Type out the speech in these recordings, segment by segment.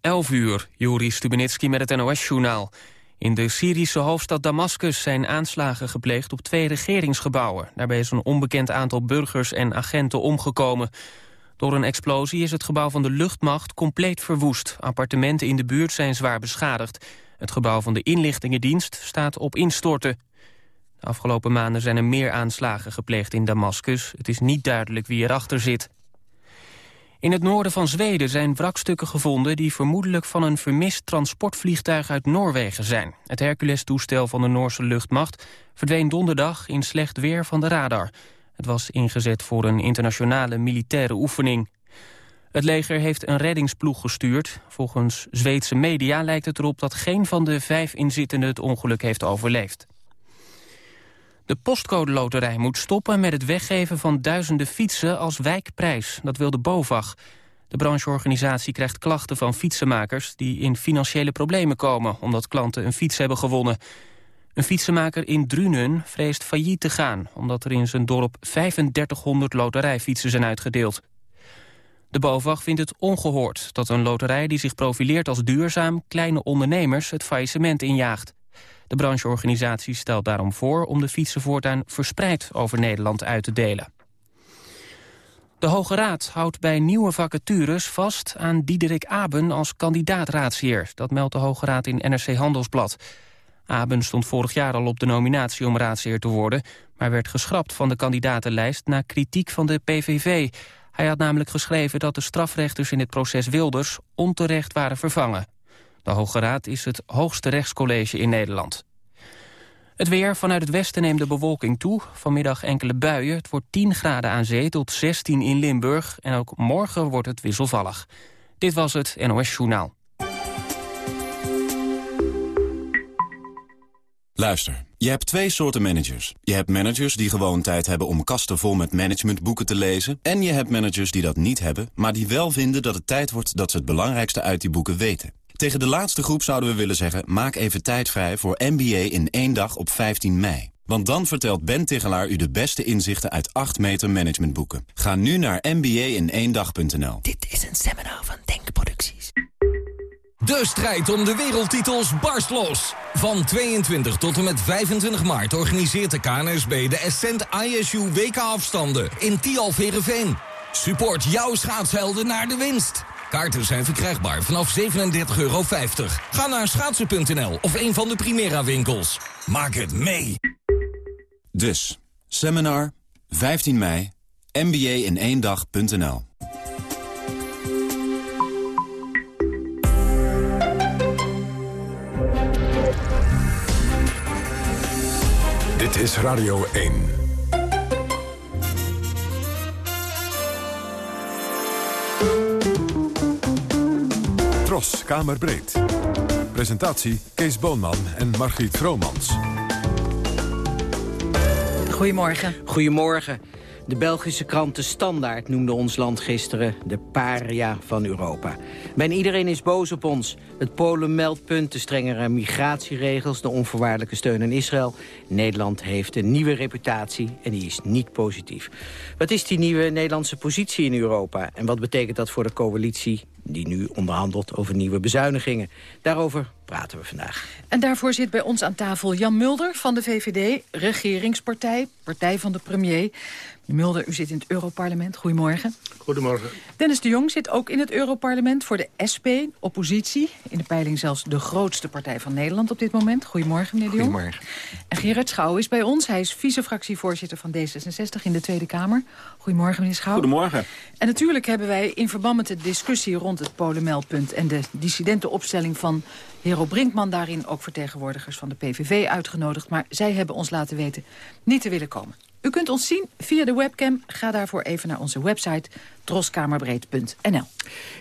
11 uur, Juri Stubenitski met het NOS-journaal. In de Syrische hoofdstad Damascus zijn aanslagen gepleegd op twee regeringsgebouwen. Daarbij is een onbekend aantal burgers en agenten omgekomen. Door een explosie is het gebouw van de luchtmacht compleet verwoest. Appartementen in de buurt zijn zwaar beschadigd. Het gebouw van de inlichtingendienst staat op instorten. De afgelopen maanden zijn er meer aanslagen gepleegd in Damascus. Het is niet duidelijk wie erachter zit. In het noorden van Zweden zijn wrakstukken gevonden... die vermoedelijk van een vermist transportvliegtuig uit Noorwegen zijn. Het Hercules-toestel van de Noorse luchtmacht... verdween donderdag in slecht weer van de radar. Het was ingezet voor een internationale militaire oefening. Het leger heeft een reddingsploeg gestuurd. Volgens Zweedse media lijkt het erop dat geen van de vijf inzittenden... het ongeluk heeft overleefd. De postcode loterij moet stoppen met het weggeven van duizenden fietsen als wijkprijs. Dat wil de BOVAG. De brancheorganisatie krijgt klachten van fietsenmakers die in financiële problemen komen omdat klanten een fiets hebben gewonnen. Een fietsenmaker in Drunen vreest failliet te gaan omdat er in zijn dorp 3500 loterijfietsen zijn uitgedeeld. De BOVAG vindt het ongehoord dat een loterij die zich profileert als duurzaam kleine ondernemers het faillissement injaagt. De brancheorganisatie stelt daarom voor om de fietsen voortaan verspreid over Nederland uit te delen. De Hoge Raad houdt bij nieuwe vacatures vast aan Diederik Aben als kandidaat-raadsheer. Dat meldt de Hoge Raad in NRC Handelsblad. Aben stond vorig jaar al op de nominatie om raadsheer te worden... maar werd geschrapt van de kandidatenlijst na kritiek van de PVV. Hij had namelijk geschreven dat de strafrechters in het proces Wilders onterecht waren vervangen. De Hoge Raad is het hoogste rechtscollege in Nederland. Het weer vanuit het westen neemt de bewolking toe. Vanmiddag enkele buien. Het wordt 10 graden aan zee tot 16 in Limburg. En ook morgen wordt het wisselvallig. Dit was het NOS Journaal. Luister, je hebt twee soorten managers. Je hebt managers die gewoon tijd hebben om kasten vol met managementboeken te lezen. En je hebt managers die dat niet hebben, maar die wel vinden dat het tijd wordt dat ze het belangrijkste uit die boeken weten. Tegen de laatste groep zouden we willen zeggen... maak even tijd vrij voor MBA in één dag op 15 mei. Want dan vertelt Ben Tigelaar u de beste inzichten uit 8 meter managementboeken. Ga nu naar mba-in-één-dag.nl. Dit is een seminar van Denkproducties. De strijd om de wereldtitels barst los. Van 22 tot en met 25 maart organiseert de KNSB de Ascent ISU WK-afstanden in Tialf Support jouw schaatshelden naar de winst. Kaarten zijn verkrijgbaar vanaf 37,50 euro. Ga naar schaatsen.nl of een van de Primera winkels. Maak het mee. Dus, seminar, 15 mei, mba in één dag.nl. Dit is Radio 1. Tros, Kamerbreed. Presentatie Kees Boonman en Margriet Vromans. Goedemorgen. Goedemorgen. De Belgische krant De Standaard noemde ons land gisteren de paria van Europa. Bijna iedereen is boos op ons. Het Polen-meldpunt, de strengere migratieregels, de onvoorwaardelijke steun aan Israël. Nederland heeft een nieuwe reputatie en die is niet positief. Wat is die nieuwe Nederlandse positie in Europa? En wat betekent dat voor de coalitie die nu onderhandelt over nieuwe bezuinigingen? Daarover praten we vandaag. En daarvoor zit bij ons aan tafel Jan Mulder van de VVD, regeringspartij, partij van de premier. Mulder, u zit in het Europarlement. Goedemorgen. Goedemorgen. Dennis de Jong zit ook in het Europarlement voor de SP, oppositie. In de peiling zelfs de grootste partij van Nederland op dit moment. Goedemorgen, meneer de Jong. Goedemorgen. En Gerard Schouw is bij ons. Hij is vice-fractievoorzitter van D66 in de Tweede Kamer. Goedemorgen, meneer Schouw. Goedemorgen. En natuurlijk hebben wij in verband met de discussie rond het Polenmeldpunt... en de dissidentenopstelling van Hero Brinkman... daarin ook vertegenwoordigers van de PVV uitgenodigd. Maar zij hebben ons laten weten niet te willen komen. U kunt ons zien via de webcam. Ga daarvoor even naar onze website troskamerbreed.nl.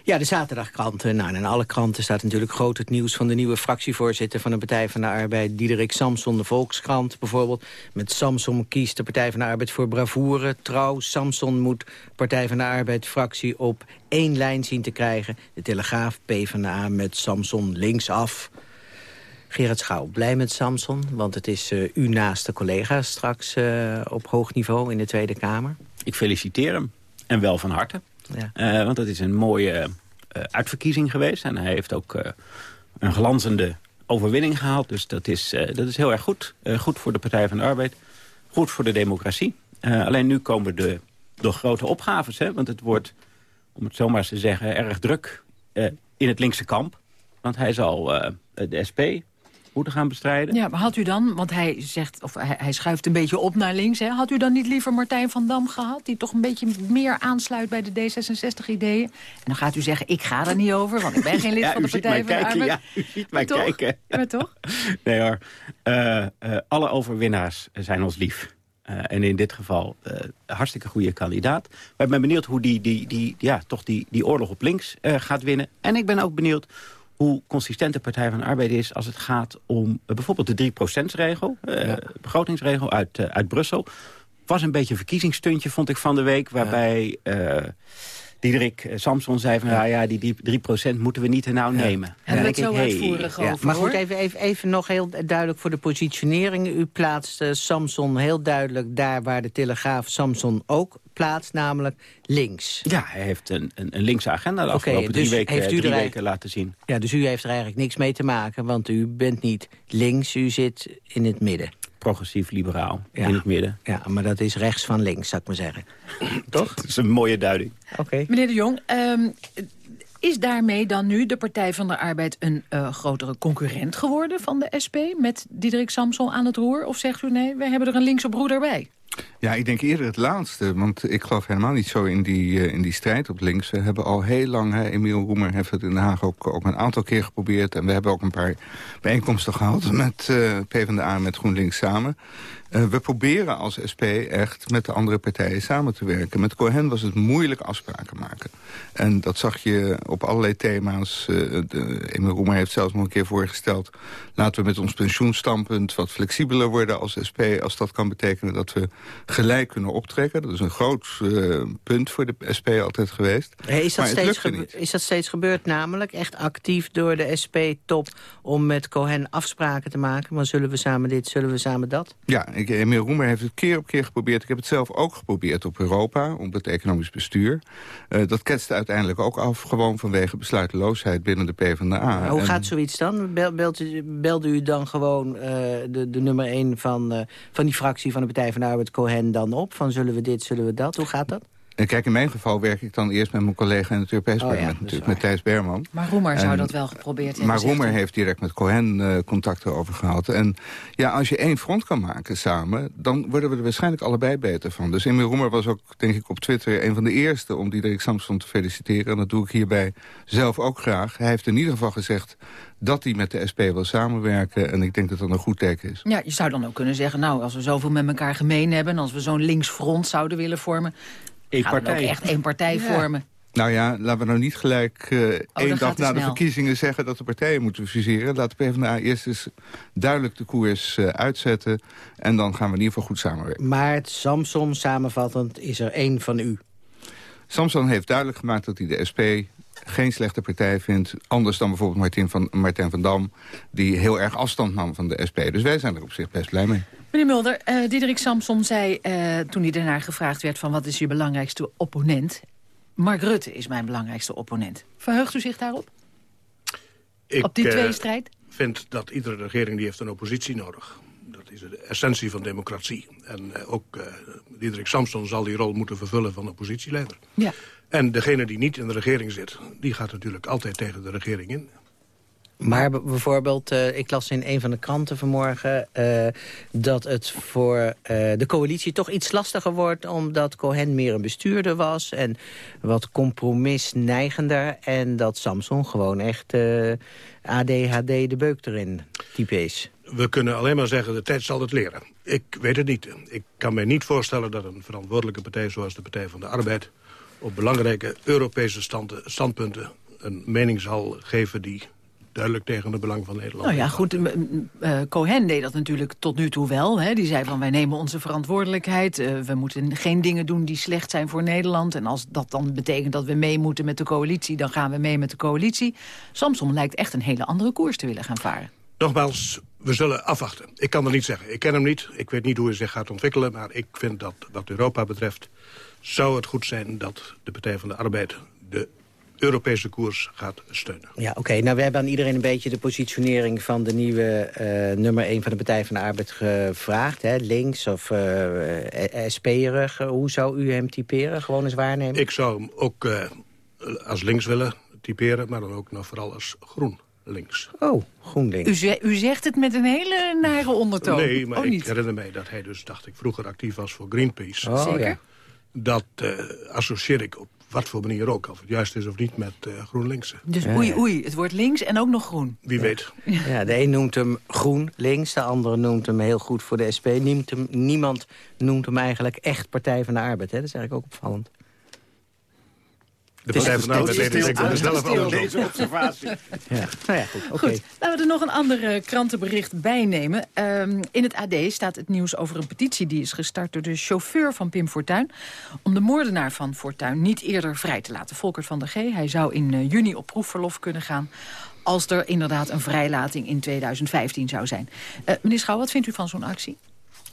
Ja, de zaterdagkranten. Nou, in alle kranten staat natuurlijk groot het nieuws van de nieuwe fractievoorzitter van de Partij van de Arbeid, Diederik Samson, de Volkskrant bijvoorbeeld. Met Samson kiest de Partij van de Arbeid voor bravoure. Trouw, Samson moet Partij van de Arbeid fractie op één lijn zien te krijgen. De Telegraaf, PvdA met Samson linksaf. Gerard Schouw, blij met Samson, want het is uh, uw naaste collega straks uh, op hoog niveau in de Tweede Kamer. Ik feliciteer hem, en wel van harte. Ja. Uh, want dat is een mooie uitverkiezing geweest. En hij heeft ook een glanzende overwinning gehaald. Dus dat is, dat is heel erg goed. goed voor de Partij van de Arbeid. Goed voor de democratie. alleen nu komen de, de grote opgaves. Hè, want het wordt, om het zomaar te zeggen, erg druk in het linkse kamp. Want hij zal de SP moeten gaan bestrijden. Ja, maar had u dan, want hij zegt, of hij, hij schuift een beetje op naar links... Hè, had u dan niet liever Martijn van Dam gehad... die toch een beetje meer aansluit bij de D66-ideeën? En dan gaat u zeggen, ik ga er niet over, want ik ben geen lid van de Partij van de Arbeid. Ja, u ziet mij kijken. Maar toch? Nee hoor, uh, uh, alle overwinnaars zijn ons lief. Uh, en in dit geval uh, hartstikke goede kandidaat. Maar ik ben benieuwd hoe die, die, die, ja, toch die, die oorlog op links uh, gaat winnen. En ik ben ook benieuwd hoe consistent de Partij van de Arbeid is... als het gaat om uh, bijvoorbeeld de 3%-regel, uh, ja. begrotingsregel uit, uh, uit Brussel. was een beetje een verkiezingsstuntje, vond ik, van de week... waarbij ja. Diederik Samson zei van... ja, ja die 3%, moeten we niet er nou nemen. En ja. dat zo uitvoerig hey, over, Maar goed, even, even, even nog heel duidelijk voor de positionering. U plaatst Samson heel duidelijk daar waar de Telegraaf Samson ook plaats, namelijk links. Ja, hij heeft een, een, een linkse agenda de afgelopen okay, dus drie, weken, heeft u drie weken laten zien. Ja, dus u heeft er eigenlijk niks mee te maken, want u bent niet links, u zit in het midden. Progressief-liberaal, ja. in het midden. Ja, maar dat is rechts van links, zou ik maar zeggen. Toch? Dat is een mooie duiding. Oké. Okay. Meneer de Jong, um, is daarmee dan nu de Partij van de Arbeid een uh, grotere concurrent geworden van de SP... met Diederik Samson aan het roer? Of zegt u nee, we hebben er een linkse broeder bij? Ja, ik denk eerder het laatste. Want ik geloof helemaal niet zo in die, uh, in die strijd op links. We hebben al heel lang, hè, Emiel Roemer heeft het in Den Haag ook, ook een aantal keer geprobeerd. En we hebben ook een paar bijeenkomsten gehad met uh, PvdA met GroenLinks samen. Uh, we proberen als SP echt met de andere partijen samen te werken. Met Cohen was het moeilijk afspraken maken. En dat zag je op allerlei thema's. Uh, Roemer heeft zelfs nog een keer voorgesteld... laten we met ons pensioenstandpunt wat flexibeler worden als SP... als dat kan betekenen dat we gelijk kunnen optrekken. Dat is een groot uh, punt voor de SP altijd geweest. Hey, is, dat steeds is dat steeds gebeurd namelijk? Echt actief door de SP-top om met Cohen afspraken te maken? Maar zullen we samen dit, zullen we samen dat? Ja, ik, Emil Roemer heeft het keer op keer geprobeerd. Ik heb het zelf ook geprobeerd op Europa, op het economisch bestuur. Uh, dat ketste uiteindelijk ook af, gewoon vanwege besluiteloosheid binnen de PvdA. Maar hoe en... gaat zoiets dan? Bel, belt u, belde u dan gewoon uh, de, de nummer 1 van, van die fractie van de Partij van de Arbeid, Cohen, dan op? Van zullen we dit, zullen we dat? Hoe gaat dat? En kijk, in mijn geval werk ik dan eerst met mijn collega in het Europees oh, parlement, ja, natuurlijk, met Thijs Berman. Maar Roemer en, zou dat wel geprobeerd hebben. Maar Roemer heeft direct met Cohen uh, contacten over gehad. En ja, als je één front kan maken samen, dan worden we er waarschijnlijk allebei beter van. Dus Emil Roemer was ook, denk ik, op Twitter een van de eerste om Diederik Samson te feliciteren. En dat doe ik hierbij zelf ook graag. Hij heeft in ieder geval gezegd dat hij met de SP wil samenwerken. En ik denk dat dat een goed teken is. Ja, je zou dan ook kunnen zeggen, nou, als we zoveel met elkaar gemeen hebben... als we zo'n linksfront zouden willen vormen... Eén partij. ook echt één partij ja. vormen. Nou ja, laten we nou niet gelijk uh, oh, één dag na de verkiezingen zeggen dat de partijen moeten fuseren. Laat de PvdA eerst eens duidelijk de koers uh, uitzetten. En dan gaan we in ieder geval goed samenwerken. Maar het Samson, samenvattend, is er één van u. Samson heeft duidelijk gemaakt dat hij de SP geen slechte partij vindt. Anders dan bijvoorbeeld Martin van, Martin van Dam... die heel erg afstand nam van de SP. Dus wij zijn er op zich best blij mee. Meneer Mulder, uh, Diederik Samson zei uh, toen hij daarnaar gevraagd werd... van wat is je belangrijkste opponent? Mark Rutte is mijn belangrijkste opponent. Verheugt u zich daarop? Ik, op die uh, tweestrijd? Ik vind dat iedere regering die heeft een oppositie nodig. Dat is de essentie van democratie. En ook Diederik Samson zal die rol moeten vervullen van oppositieleider. Ja. En degene die niet in de regering zit, die gaat natuurlijk altijd tegen de regering in. Maar bijvoorbeeld, uh, ik las in een van de kranten vanmorgen... Uh, dat het voor uh, de coalitie toch iets lastiger wordt... omdat Cohen meer een bestuurder was en wat compromisneigender... en dat Samson gewoon echt ADHD de beuk erin type is. We kunnen alleen maar zeggen, de tijd zal het leren. Ik weet het niet. Ik kan mij niet voorstellen dat een verantwoordelijke partij... zoals de Partij van de Arbeid op belangrijke Europese stand, standpunten... een mening zal geven die duidelijk tegen het belang van Nederland. Nou ja, goed, uh, Cohen deed dat natuurlijk tot nu toe wel. Hè. Die zei van wij nemen onze verantwoordelijkheid. Uh, we moeten geen dingen doen die slecht zijn voor Nederland. En als dat dan betekent dat we mee moeten met de coalitie... dan gaan we mee met de coalitie. Samson lijkt echt een hele andere koers te willen gaan varen. Nogmaals, we zullen afwachten. Ik kan er niet zeggen. Ik ken hem niet. Ik weet niet hoe hij zich gaat ontwikkelen. Maar ik vind dat wat Europa betreft zou het goed zijn dat de Partij van de Arbeid... de Europese koers gaat steunen. Ja, oké. Nou, we hebben aan iedereen een beetje de positionering van de nieuwe eh, nummer 1 van de Partij van de Arbeid gevraagd. Hè? Links of uh, SP'erig. Hoe zou u hem typeren? Gewoon eens waarnemen? Ik zou hem ook als links willen typeren, maar dan ook nog vooral als groen links. Oh, GroenLinks. U, u zegt het met een hele nare ondertoon. Nee, maar oh, ik niet. herinner mij dat hij dus, dacht ik, vroeger actief was voor Greenpeace. Oh, Zeker? ja. Dat eh, associeer ik op wat voor manier ook, of het juist is of niet, met eh GroenLinks. Dus oei, oei, het wordt links en ook nog groen. Wie weet. Ja, de een noemt hem groen links, de andere noemt hem heel goed voor de SP. Niemand, hem, niemand noemt hem eigenlijk echt Partij van de Arbeid. Hè? Dat is eigenlijk ook opvallend. De Partij van de Arbeid is zelf alles Deze observatie. Ja. Nou ja, goed. Laten we er nog een ander eh, krantenbericht bij nemen. Ehm, in het AD staat het nieuws over een petitie die is gestart door de chauffeur van Pim Fortuyn... om de moordenaar van Fortuyn niet eerder vrij te laten. Volkert van der G. Hij zou in eh, juni op proefverlof kunnen gaan... als er inderdaad een vrijlating in 2015 zou zijn. Eh, meneer Schouw, wat vindt u van zo'n actie?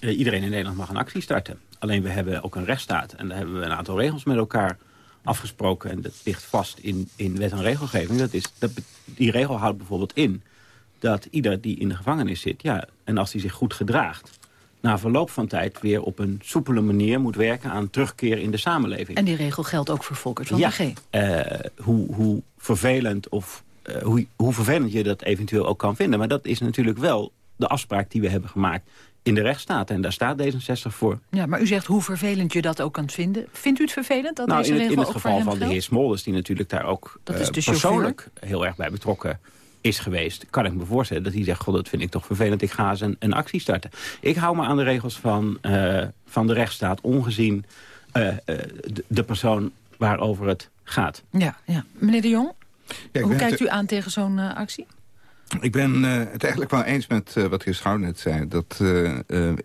Eh, iedereen in Nederland mag een actie starten. Alleen we hebben ook een rechtsstaat. En daar hebben we een aantal regels met elkaar afgesproken. En dat ligt vast in, in wet en regelgeving. Dat is, dat, die regel houdt bijvoorbeeld in dat ieder die in de gevangenis zit... Ja, en als hij zich goed gedraagt... na verloop van tijd weer op een soepele manier moet werken... aan terugkeer in de samenleving. En die regel geldt ook voor Volkert van ja, der G. eh, hoe, hoe vervelend of eh, hoe, hoe vervelend je dat eventueel ook kan vinden. Maar dat is natuurlijk wel de afspraak die we hebben gemaakt in de rechtsstaat. En daar staat D66 voor. Ja, maar u zegt hoe vervelend je dat ook kan vinden. Vindt u het vervelend dat nou, deze in het, regel in het geval van de heer Smolders... die natuurlijk daar ook eh, chauffeur. persoonlijk heel erg bij betrokken is geweest... kan ik me voorstellen dat hij zegt... God, dat vind ik toch vervelend, ik ga eens een, een actie starten. Ik hou me aan de regels van, eh, van de rechtsstaat... ongezien eh, eh, de, de persoon waarover het gaat. Ja, ja. Meneer de Jong, Ja, hoe kijkt u aan tegen zo'n actie? Ik ben eh, het eigenlijk wel eens met eh, wat heer Schouw net zei. Dat, eh,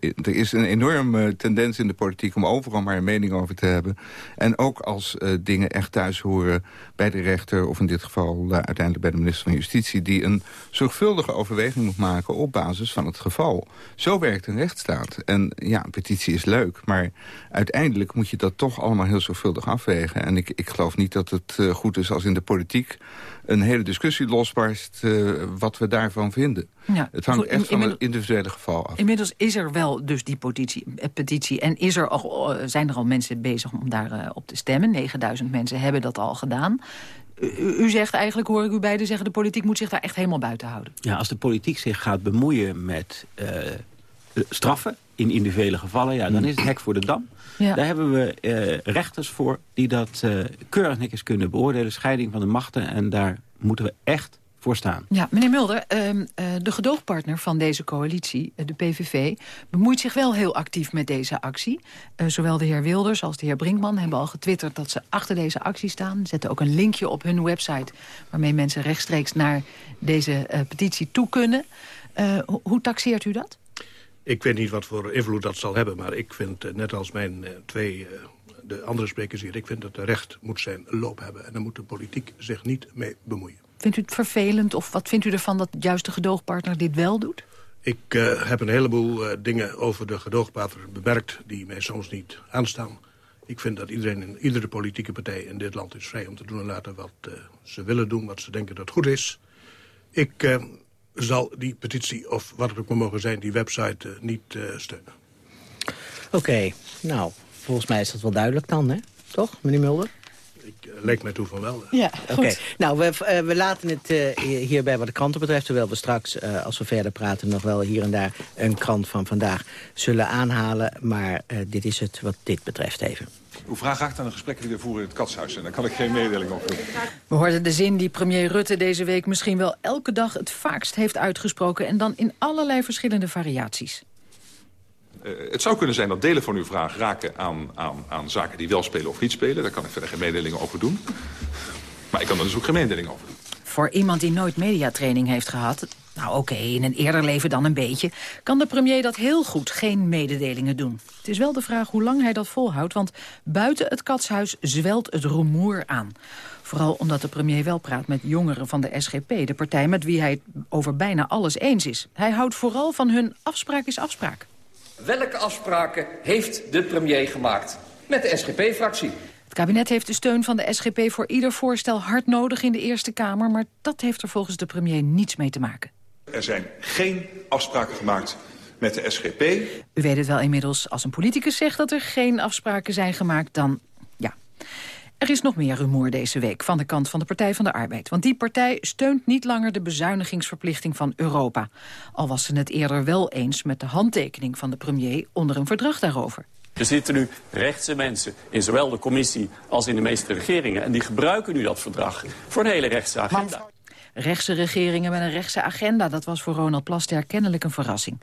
er is een enorme tendens in de politiek om overal maar een mening over te hebben. En ook als dingen echt thuis horen bij de rechter... of in dit geval uiteindelijk bij de minister van Justitie... die een zorgvuldige overweging moet maken op basis van het geval. Zo werkt een rechtsstaat. En ja, een petitie is leuk, maar uiteindelijk moet je dat toch allemaal heel zorgvuldig afwegen. En ik, ik geloof niet dat het goed is als in de politiek een hele discussie losbarst eh, wat we daarvan vinden. Ja, Het hangt goed, echt in- van het individuele geval af. Inmiddels is er wel dus die petitie, eh, petitie en is er al, eh, zijn er al mensen bezig om daar op te stemmen. 9000 mensen hebben dat al gedaan. U, zegt eigenlijk, hoor ik u beiden zeggen... de politiek moet zich daar echt helemaal buiten houden. Ja, als de politiek zich gaat bemoeien met eh, straffen in individuele gevallen... Ja, dan is het hek voor de dam. Ja. Daar hebben we eh, rechters voor die dat eh, keurig netjes kunnen beoordelen. Scheiding van de machten. En daar moeten we echt voor staan. Ja, meneer Mulder, ehm, eh, de gedoogpartner van deze coalitie, de PVV... bemoeit zich wel heel actief met deze actie. Zowel de heer Wilders als de heer Brinkman hebben al getwitterd... dat ze achter deze actie staan. Zetten ook een linkje op hun website... waarmee mensen rechtstreeks naar deze petitie toe kunnen. Ho- hoe taxeert u dat? Ik weet niet wat voor invloed dat zal hebben, maar ik vind, eh, net als mijn eh, twee, eh, de andere sprekers hier... ik vind dat de recht moet zijn loop hebben en daar moet de politiek zich niet mee bemoeien. Vindt u het vervelend of wat vindt u ervan dat juist de gedoogpartner dit wel doet? Ik heb een heleboel dingen over de gedoogpartner bemerkt... die mij soms niet aanstaan. Ik vind dat iedereen in iedere politieke partij in dit land is vrij om te doen en laten wat ze willen doen, wat ze denken dat goed is. Ik zal die petitie, of wat het ook maar mogen zijn, die website eh, niet eh, steunen. Oké, nou, volgens mij is dat wel duidelijk dan, hè? Toch, meneer Mulder? Ik eh, lijkt mij toe van wel. Ja, Oké, nou, we, we laten het eh, hierbij wat de kranten betreft... terwijl we straks, eh, als we verder praten... nog wel hier en daar een krant van vandaag zullen aanhalen. Maar eh, dit is het wat dit betreft even. Uw vraag raakt aan de gesprekken die we voeren in het katshuis. En daar kan ik geen mededeling over doen. We hoorden de zin die premier Rutte deze week misschien wel elke dag het vaakst heeft uitgesproken... en dan in allerlei verschillende variaties. Uh, het zou kunnen zijn dat delen van uw vraag raken aan, aan, aan zaken die wel spelen of niet spelen. Daar kan ik verder geen mededelingen over doen. Maar ik kan er dus ook geen mededeling over doen. Voor iemand die nooit mediatraining heeft gehad... nou oké, in een eerder leven dan een beetje... kan de premier dat heel goed geen mededelingen doen. Het is wel de vraag hoe lang hij dat volhoudt... want buiten het katshuis zwelt het rumoer aan. Vooral omdat de premier wel praat met jongeren van de SGP... de partij met wie hij het over bijna alles eens is. Hij houdt vooral van hun afspraak is afspraak. Welke afspraken heeft de premier gemaakt met de SGP-fractie? Het kabinet heeft de steun van de SGP voor ieder voorstel hard nodig in de Eerste Kamer... maar dat heeft er volgens de premier niets mee te maken. Er zijn geen afspraken gemaakt met de SGP. U weet het wel inmiddels, als een politicus zegt dat er geen afspraken zijn gemaakt... dan er is nog meer rumoer deze week van de kant van de Partij van de Arbeid. Want die partij steunt niet langer de bezuinigingsverplichting van Europa. Al was ze het eerder wel eens met de handtekening van de premier onder een verdrag daarover. Er zitten nu rechtse mensen in zowel de commissie als in de meeste regeringen. En die gebruiken nu dat verdrag voor een hele rechtse agenda. Rechtse regeringen met een rechtse agenda, dat was voor Ronald Plasterk kennelijk een verrassing.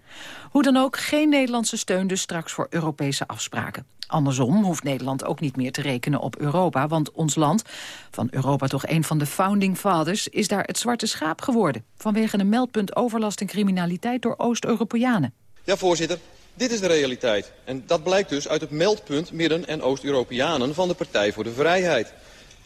Hoe dan ook, geen Nederlandse steun dus straks voor Europese afspraken. Andersom hoeft Nederland ook niet meer te rekenen op Europa... want ons land, van Europa toch een van de founding fathers... is daar het zwarte schaap geworden... vanwege een meldpunt overlast en criminaliteit door Oost-Europeanen. Ja, voorzitter, dit is de realiteit. En dat blijkt dus uit het meldpunt Midden- en Oost-Europeanen... van de Partij voor de Vrijheid.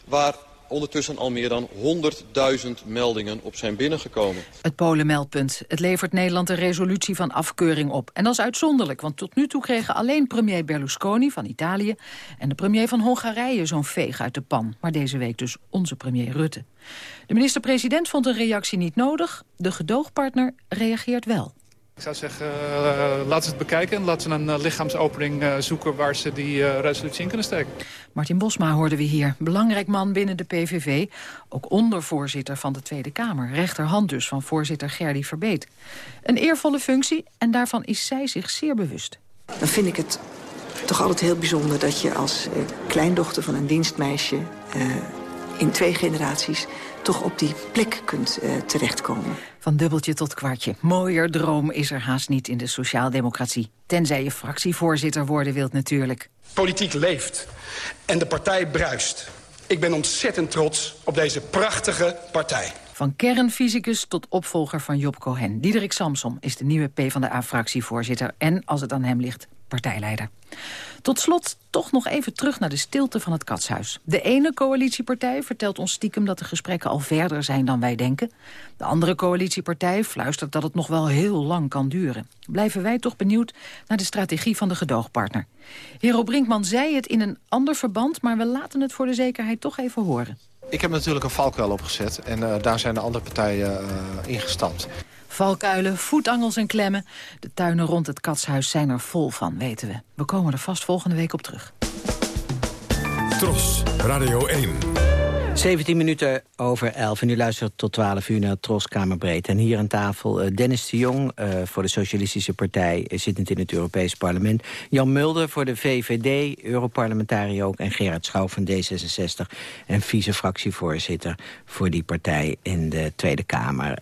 Waar ondertussen al meer dan 100.000 meldingen op zijn binnengekomen. Het Polenmeldpunt. Het levert Nederland een resolutie van afkeuring op. En dat is uitzonderlijk, want tot nu toe kregen alleen premier Berlusconi van Italië... en de premier van Hongarije zo'n veeg uit de pan. Maar deze week dus onze premier Rutte. De minister-president vond een reactie niet nodig. De gedoogpartner reageert wel. Ik zou zeggen, uh, laten ze het bekijken en laten ze een uh, lichaamsopening uh, zoeken waar ze die resolutie in kunnen steken. Martin Bosma hoorden we hier. Belangrijk man binnen de PVV. Ook ondervoorzitter van de Tweede Kamer. Rechterhand dus van voorzitter Gerdy Verbeet. Een eervolle functie en daarvan is zij zich zeer bewust. Dan vind ik het toch altijd heel bijzonder dat je als kleindochter van een dienstmeisje... in twee generaties toch op die plek kunt uh, terechtkomen. Van dubbeltje tot kwartje. Mooier droom is er haast niet in de sociaaldemocratie. Tenzij je fractievoorzitter worden wilt natuurlijk. Politiek leeft en de partij bruist. Ik ben ontzettend trots op deze prachtige partij. Van kernfysicus tot opvolger van Job Cohen. Diederik Samsom is de nieuwe PvdA-fractievoorzitter... en, als het aan hem ligt, partijleider. Tot slot toch nog even terug naar de stilte van het katshuis. De ene coalitiepartij vertelt ons stiekem dat de gesprekken al verder zijn dan wij denken. De andere coalitiepartij fluistert dat het nog wel heel lang kan duren. Blijven wij toch benieuwd naar de strategie van de gedoogpartner. Hero Brinkman zei het in een ander verband, maar we laten het voor de zekerheid toch even horen. Ik heb natuurlijk een valkuil opgezet en uh, daar zijn de andere partijen uh, ingestampt. Valkuilen, voetangels en klemmen. De tuinen rond het katshuis zijn er vol van, weten we. We komen er vast volgende week op terug. Tros, Radio 1. 17 minuten over 11 en u luistert tot 12 uur naar Tros Kamerbreed. En hier aan tafel uh, Dennis de Jong uh, voor de Socialistische Partij... Uh, zittend in het Europees Parlement. Jan Mulder voor de VVD, Europarlementariër ook... en Gerard Schouw van D66 en vice-fractievoorzitter... voor die partij in de Tweede Kamer.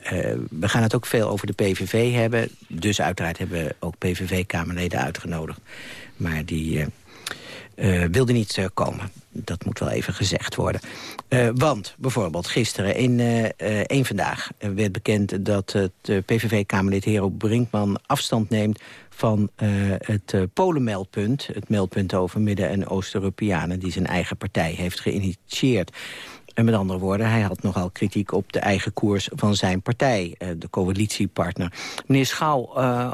we gaan het ook veel over de PVV hebben. Dus uiteraard hebben we ook PVV-Kamerleden uitgenodigd. Maar die wilde niet uh, komen. Dat moet wel even gezegd worden. Uh, want bijvoorbeeld gisteren in één Vandaag werd bekend... dat het PVV-Kamerlid Hero Brinkman afstand neemt van het Polenmeldpunt. Het meldpunt over Midden- en Oost-Europeanen... die zijn eigen partij heeft geïnitieerd. En met andere woorden, hij had nogal kritiek op de eigen koers van zijn partij, de coalitiepartner. Meneer Schouw,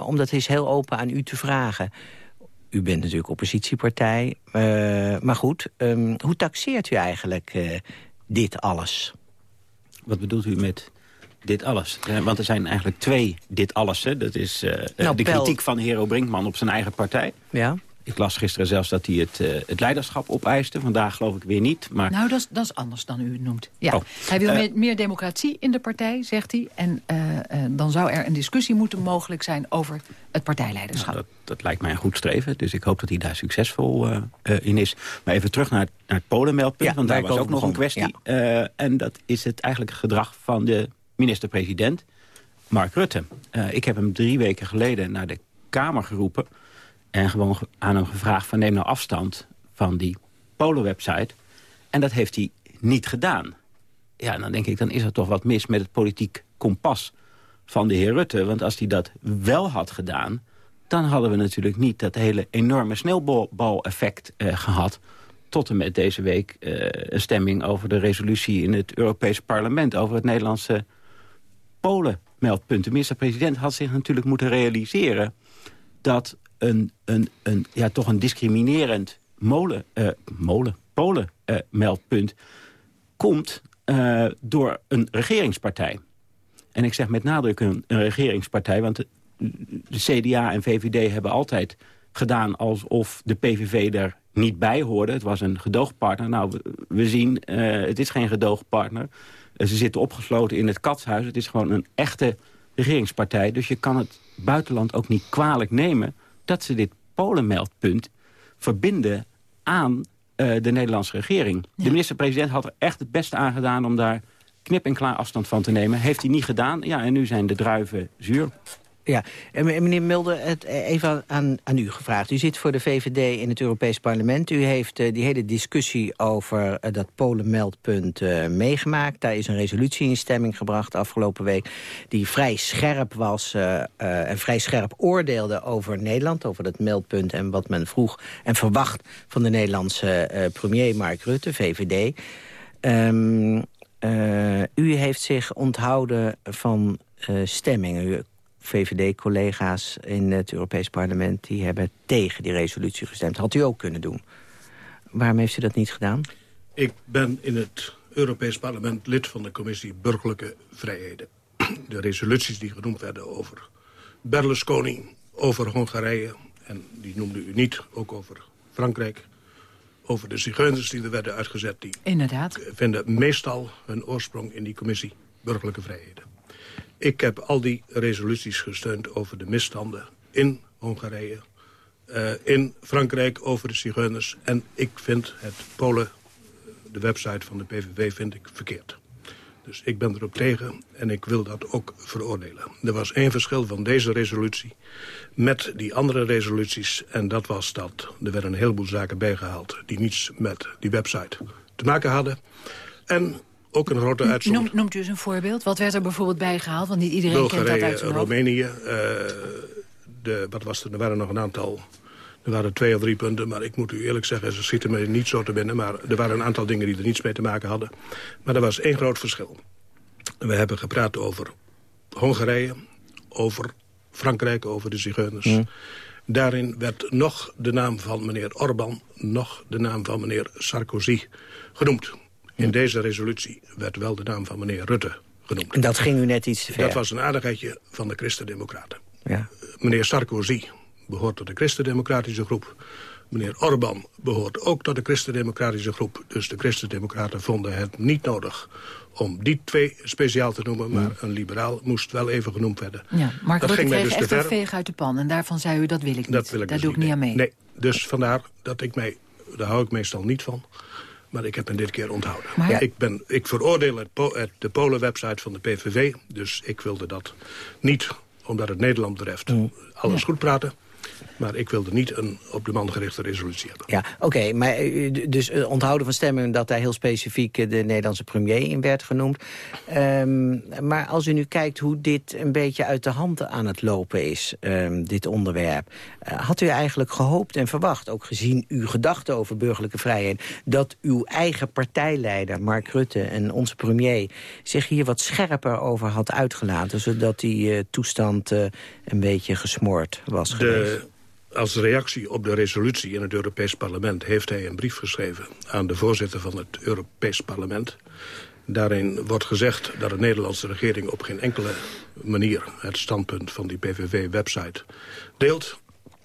om dat eens heel open aan u te vragen u bent natuurlijk oppositiepartij. Uh, maar goed, um, hoe taxeert u eigenlijk uh, dit alles? Wat bedoelt u met dit alles? Want er zijn eigenlijk twee dit alles. Hè? Dat is nou, de kritiek van Hero Brinkman op zijn eigen partij. Ja. Ik las gisteren zelfs dat hij het, uh, het leiderschap opeiste. Vandaag geloof ik weer niet. Maar... Nou, dat is, dat is anders dan u het noemt. Ja. Oh. Hij wil uh, meer, meer, democratie in de partij, zegt hij. En uh, dan zou er een discussie moeten mogelijk zijn over het partijleiderschap. Nou, dat, dat, lijkt mij een goed streven. Dus ik hoop dat hij daar succesvol in is. Maar even terug naar het, naar het Polenmeldpunt. Ja, want daar was ook nog een kwestie. Ja. en dat is het eigenlijk gedrag van de minister-president, Mark Rutte. ik heb hem drie weken geleden naar de Kamer geroepen en gewoon aan hem gevraagd van neem nou afstand van die Polo-website. En dat heeft hij niet gedaan. Ja, dan denk ik, dan is er toch wat mis met het politiek kompas van de heer Rutte. Want als hij dat wel had gedaan... dan hadden we natuurlijk niet dat hele enorme sneeuwbaleffect uh, gehad... tot en met deze week uh, een stemming over de resolutie in het Europese parlement... over het Nederlandse Polen-meldpunt. De minister-president had zich natuurlijk moeten realiseren... dat een, een, een, ja, toch een discriminerend molen, uh, molen Polen-meldpunt komt door een regeringspartij. En ik zeg met nadruk een, regeringspartij, want de, CDA en VVD hebben altijd gedaan alsof de PVV er niet bij hoorde. Het was een gedoogpartner. Nou, we, zien, uh, het is geen gedoogpartner. Ze zitten opgesloten in het katshuis. Het is gewoon een echte regeringspartij. Dus je kan het buitenland ook niet kwalijk nemen... dat ze dit Polenmeldpunt verbinden aan uh, de Nederlandse regering. Ja. De minister-president had er echt het beste aan gedaan... om daar knip en klaar afstand van te nemen. Heeft hij niet gedaan. Ja, en nu zijn de druiven zuur. Ja, en meneer Mulder, het even aan, aan u gevraagd. U zit voor de VVD in het Europees Parlement. U heeft uh, die hele discussie over uh, dat Polenmeldpunt uh, meegemaakt. Daar is een resolutie in stemming gebracht afgelopen week... die vrij scherp was en vrij scherp oordeelde over Nederland... over dat meldpunt en wat men vroeg en verwacht... van de Nederlandse premier Mark Rutte, VVD... Um, u heeft zich onthouden van stemming. U VVD-collega's in het Europees Parlement... die hebben tegen die resolutie gestemd. Had u ook kunnen doen. Waarom heeft u dat niet gedaan? Ik ben in het Europees Parlement lid van de commissie Burgerlijke Vrijheden. De resoluties die genoemd werden over Berlusconi, over Hongarije... en die noemde u niet, ook over Frankrijk... over de zigeuners die er werden uitgezet... die Inderdaad. vinden meestal hun oorsprong in die commissie Burgerlijke Vrijheden. Ik heb al die resoluties gesteund over de misstanden in Hongarije... Uh, in Frankrijk over de zigeuners. En ik vind het Polen, de website van de PVV, vind ik verkeerd. Dus ik ben erop tegen en ik wil dat ook veroordelen. Er was één verschil van deze resolutie met die andere resoluties. En dat was dat er werden een heleboel zaken bijgehaald... die niets met die website te maken hadden. En ook een grote uitzondering. Noemt, u eens een voorbeeld? Wat werd er bijvoorbeeld bijgehaald? Want niet iedereen Bulgarije, kent dat uit zijn Roemenië. Uh, de, wat was er? Er waren nog een aantal... Er waren twee of drie punten, maar ik moet u eerlijk zeggen... ze schieten me niet zo te binnen, maar er waren een aantal dingen... die er niets mee te maken hadden. Maar er was één groot verschil. We hebben gepraat over Hongarije, over Frankrijk, over de zigeuners. Mm. Daarin werd nog de naam van meneer Orbán... nog de naam van meneer Sarkozy genoemd. In deze resolutie werd wel de naam van meneer Rutte genoemd. En dat ging u net iets te ver. Dat was een aardigheidje van de Christen-Democraten. Ja. Meneer Sarkozy behoort tot de Christen-Democratische groep. Meneer Orbán behoort ook tot de Christen-Democratische groep. Dus de Christen-Democraten vonden het niet nodig om die twee speciaal te noemen. Maar een liberaal moest wel even genoemd werden. Ja, Mark dat Rutte kreeg dus echt een veeg uit de pan. En daarvan zei u, dat wil ik niet. Dat wil ik Daar dus doe ik niet aan mee. Nee, dus vandaar dat ik mij... Daar hou ik meestal niet van. Maar ik heb hem dit keer onthouden. Ik, ben, ik veroordeel het, het de Polen-website van de PVV. Dus ik wilde dat niet, omdat het Nederland betreft, mm. alles goed praten. Maar ik wilde niet een op de man gerichte resolutie hebben. Ja, oké. maar eh, dus eh, onthouden van stemming dat daar heel specifiek eh, de Nederlandse premier in werd genoemd. Um, maar als u nu kijkt hoe dit een beetje uit de hand aan het lopen is, um, dit onderwerp. Uh, had u eigenlijk gehoopt en verwacht, ook gezien uw gedachten over burgerlijke vrijheid... dat uw eigen partijleider, Mark Rutte en onze premier... zich hier wat scherper over had uitgelaten... zodat die uh, toestand uh, een beetje gesmoord was geweest? Als reactie op de resolutie in het Europees Parlement... heeft hij een brief geschreven aan de voorzitter van het Europees Parlement. Daarin wordt gezegd dat de Nederlandse regering op geen enkele manier... het standpunt van die PVV-website deelt.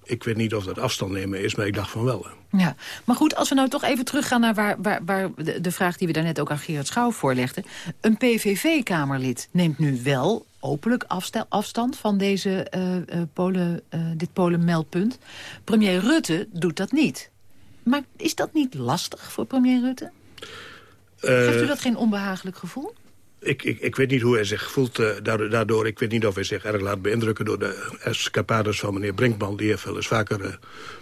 Ik weet niet of dat afstand nemen is, maar ik dacht van wel. Ja, maar goed, als we nou toch even teruggaan naar waar, waar, waar de, vraag die we daarnet ook aan Gerard Schouw voorlegden. Een PVV-kamerlid neemt nu wel openlijk afstel, afstand van deze, uh, uh, Polen, uh, dit Polen-meldpunt. Premier Rutte doet dat niet. Maar is dat niet lastig voor premier Rutte? Geeft u dat geen onbehagelijk gevoel? Ik, ik, ik weet niet hoe hij zich voelt uh, daardoor. Ik weet niet of hij zich erg laat beïndrukken door de escapades van meneer Brinkman. Die heeft wel eens vaker uh,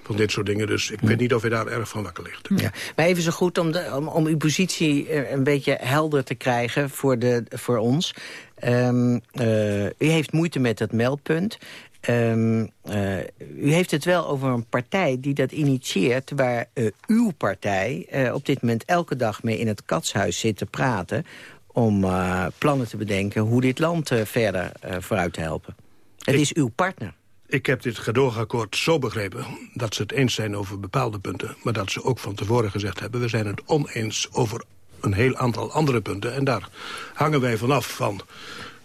van dit soort dingen. Dus ik weet niet of hij daar erg van wakker ligt. Ja. Maar even zo goed om, de, om, om uw positie een beetje helder te krijgen voor, de, voor ons. Um, u heeft moeite met dat meldpunt. Um, uh, u heeft het wel over een partij die dat initieert... waar uh, uw partij op dit moment elke dag mee in het katshuis zit te praten om plannen te bedenken hoe dit land verder vooruit te helpen. Het ik, is uw partner. Ik heb dit gedoogakkoord zo begrepen dat ze het eens zijn over bepaalde punten... maar dat ze ook van tevoren gezegd hebben... we zijn het oneens over een heel aantal andere punten. En daar hangen wij vanaf van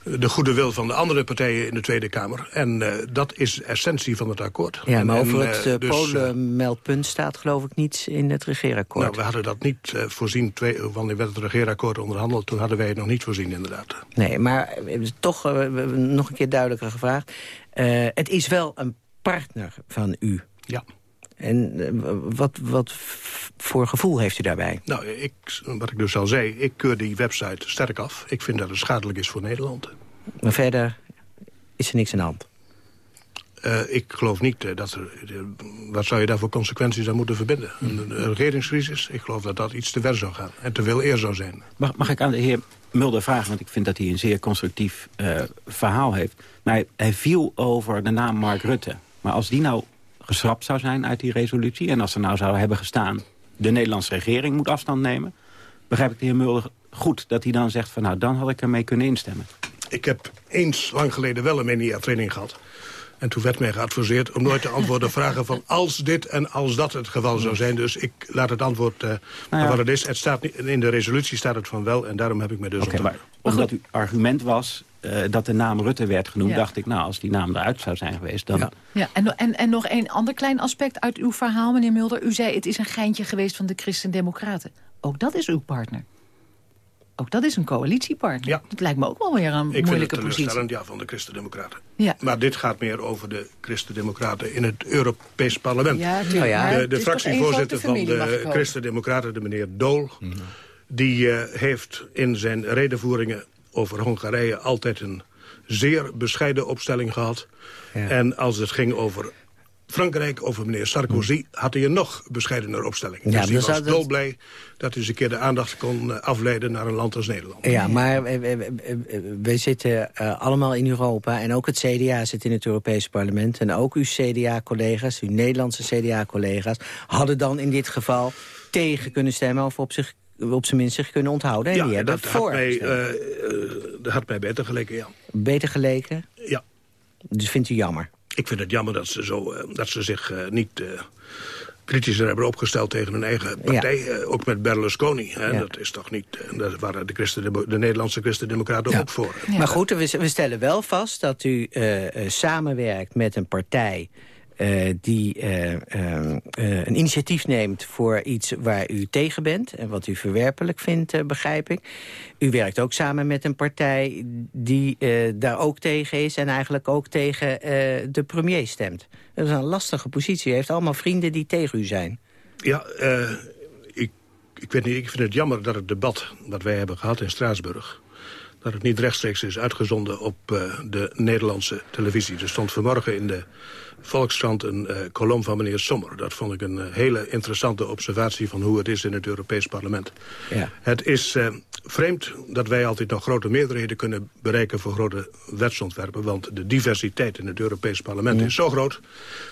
de goede wil van de andere partijen in de Tweede Kamer. En uh, dat is de essentie van het akkoord. Ja, maar en, over het uh, dus, Polen-meldpunt staat geloof ik niets in het regeerakkoord. Nou, we hadden dat niet uh, voorzien, twee, wanneer werd het regeerakkoord onderhandeld... toen hadden wij het nog niet voorzien, inderdaad. Nee, maar toch nog een keer duidelijker gevraagd. het is wel een partner van u. Ja. En wat, wat voor gevoel heeft u daarbij? Nou, ik, wat ik dus al zei, ik keur die website sterk af. Ik vind dat het schadelijk is voor Nederland. Maar verder is er niks aan de hand? Uh, ik geloof niet uh, dat er... Uh, wat zou je daar voor consequenties aan moeten verbinden? Een, een, regeringscrisis? Ik geloof dat dat iets te ver zou gaan. En te veel eer zou zijn. Mag, mag ik aan de heer Mulder vragen? Want ik vind dat hij een zeer constructief verhaal heeft. Maar hij, hij viel over de naam Mark Rutte. Maar als die nou geschrapt zou zijn uit die resolutie... en als er nou zou hebben gestaan... de Nederlandse regering moet afstand nemen... begrijp ik de heer Mulder goed dat hij dan zegt... van nou, dan had ik ermee kunnen instemmen. Ik heb eens lang geleden wel een media-training gehad. En toen werd mij geadviseerd om nooit te antwoorden vragen van... als dit en als dat het geval zou zijn. Dus ik laat het antwoord uh, nou ja. wat het is. Het staat in de resolutie staat het van wel en daarom heb ik me dus okay, maar Omdat uw argument was uh, dat de naam Rutte werd genoemd... Ja. dacht ik, nou, als die naam eruit zou zijn geweest... dan... Ja, ja. En, en, en nog een ander klein aspect uit uw verhaal, meneer Mulder. U zei, het is een geintje geweest van de Christen-Democraten. Ook dat is uw partner. Ook dat is een coalitiepartner. Ja. Dat lijkt me ook wel weer een ik moeilijke vind het positie. ja, van de Christen-Democraten. Ja. Maar dit gaat meer over de Christen-Democraten in het Europees Parlement. Ja, tuurlijk, ja. De, de fractievoorzitter van de Christen-Democraten, de meneer Dool... Mm -hmm. die uh, heeft in zijn redenvoeringen over Hongarije altijd een zeer bescheiden opstelling gehad. Ja. En als het ging over Frankrijk, over meneer Sarkozy, had hij een nog bescheidener opstelling. Ja, dus hij was dat... dolblij dat hij eens een keer de aandacht kon afleiden naar een land als Nederland. Ja, maar we, we, we zitten uh, allemaal in Europa en ook het CDA zit in het Europese parlement. En ook uw CDA-collega's, uw Nederlandse CDA-collega's, hadden dan in dit geval tegen kunnen stemmen of op zich op zijn minst zich kunnen onthouden. En ja, die hebben dat voor. had mij, uh, uh, dat had mij beter geleken, ja. Beter geleken? Ja. Dus vindt u jammer? Ik vind het jammer dat ze, zo, uh, dat ze zich niet kritischer hebben opgesteld tegen hun eigen partij. Ja. ook met Berlusconi. Hè, ja. Dat is toch niet... daar waren de, Christen, de Nederlandse Christen-Democraten ja. ook voor. Maar goed, we, we, stellen wel vast dat u samenwerkt met een partij... Uh, die uh, uh, een initiatief neemt voor iets waar u tegen bent... en wat u verwerpelijk vindt, begrijp ik. U werkt ook samen met een partij die daar ook tegen is... en eigenlijk ook tegen de premier stemt. Dat is een lastige positie. U heeft allemaal vrienden die tegen u zijn. Ja, ik, ik weet niet, ik vind het jammer dat het debat dat wij hebben gehad in Straatsburg dat het niet rechtstreeks is uitgezonden op de Nederlandse televisie. Er stond vanmorgen in de Volkskrant een uh, kolom van meneer Sommer. Dat vond ik een uh, hele interessante observatie van hoe het is in het Europees Parlement. Ja. Het is vreemd dat wij altijd nog grote meerderheden kunnen bereiken voor grote wetsontwerpen. Want de diversiteit in het Europees Parlement ja. is zo groot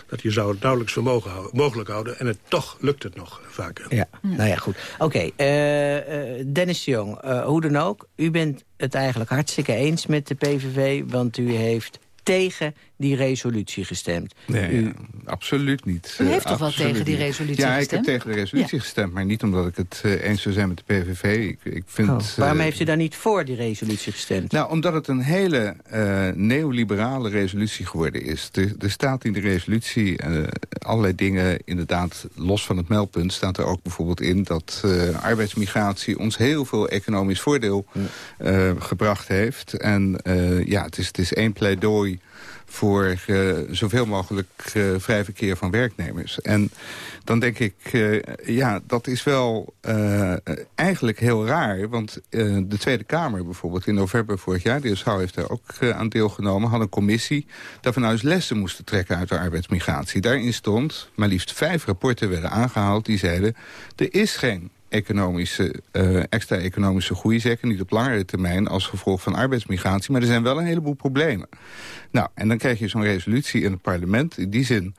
dat je zou het nauwelijks voor houden, mogelijk houden. En het, toch lukt het nog vaker. Ja, nou ja, goed. Oké, okay, Dennis de Jong, hoe dan ook. U bent het eigenlijk hartstikke eens met de PVV, want u heeft tegen die resolutie gestemd. Nee, u... absoluut niet. U heeft uh, toch wel tegen die resolutie ja, gestemd? Ja, ik heb tegen de resolutie ja. gestemd, maar niet omdat ik het uh, eens zou zijn met de PVV. Ik, ik vind, oh, waarom uh, heeft u dan niet voor die resolutie gestemd? Nou, omdat het een hele neoliberale resolutie geworden is. Er, er staat in de resolutie allerlei dingen, inderdaad, los van het meldpunt... staat er ook bijvoorbeeld in dat arbeidsmigratie ons heel veel economisch voordeel gebracht heeft. En ja, het is, het is één pleidooi voor uh, zoveel mogelijk uh, vrij verkeer van werknemers. En dan denk ik, uh, ja, dat is wel eigenlijk heel raar. Want de Tweede Kamer bijvoorbeeld in november vorig jaar... de Schouw heeft daar ook aan deelgenomen... had een commissie nou eens lessen moesten trekken uit de arbeidsmigratie. Daarin stond, maar liefst vijf rapporten werden aangehaald... die zeiden, er is geen economische, uh, extra economische groei. Zeker niet op langere termijn als gevolg van arbeidsmigratie. Maar er zijn wel een heleboel problemen. Nou, en dan krijg je zo'n resolutie in het parlement. In die zin,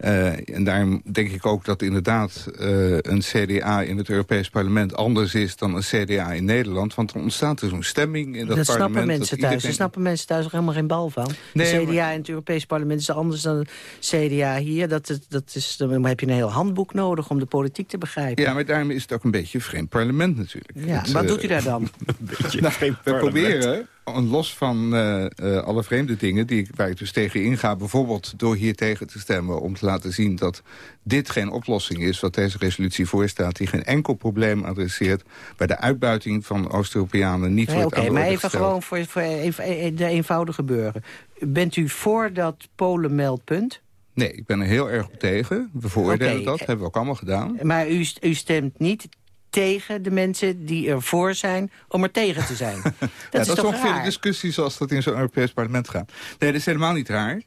uh, en daarom denk ik ook dat inderdaad uh, een CDA in het Europees parlement anders is dan een CDA in Nederland. Want dan ontstaat er zo'n stemming in dat, dat parlement. Snappen mensen thuis. Iedereen... snappen mensen thuis nog helemaal geen bal van. Nee, de CDA in het Europees parlement is anders dan CDA hier. Dat, dat is, dan heb je een heel handboek nodig om de politiek te begrijpen. Ja, maar daarom is het ook een beetje een vreemd parlement natuurlijk. Ja, het, wat uh, doet u daar dan? een beetje nou, we proberen los van uh, uh, alle vreemde dingen die, waar ik dus tegen inga... bijvoorbeeld door hier tegen te stemmen om te laten zien... dat dit geen oplossing is wat deze resolutie voorstaat... die geen enkel probleem adresseert... bij de uitbuiting van Oost-Europeanen niet nee, wordt Oké, maar even gewoon voor, voor even, de eenvoudige burger. Bent u voor dat Polen-meldpunt? Nee, ik ben er heel erg op tegen. We veroordelen okay. dat, hebben we ook allemaal gedaan. Maar u, u stemt niet tegen de mensen die ervoor zijn om er tegen te zijn. Dat ja, is dat toch is ongeveer raar? de discussie zoals dat in zo'n Europees parlement gaat. Nee, dat is helemaal niet raar.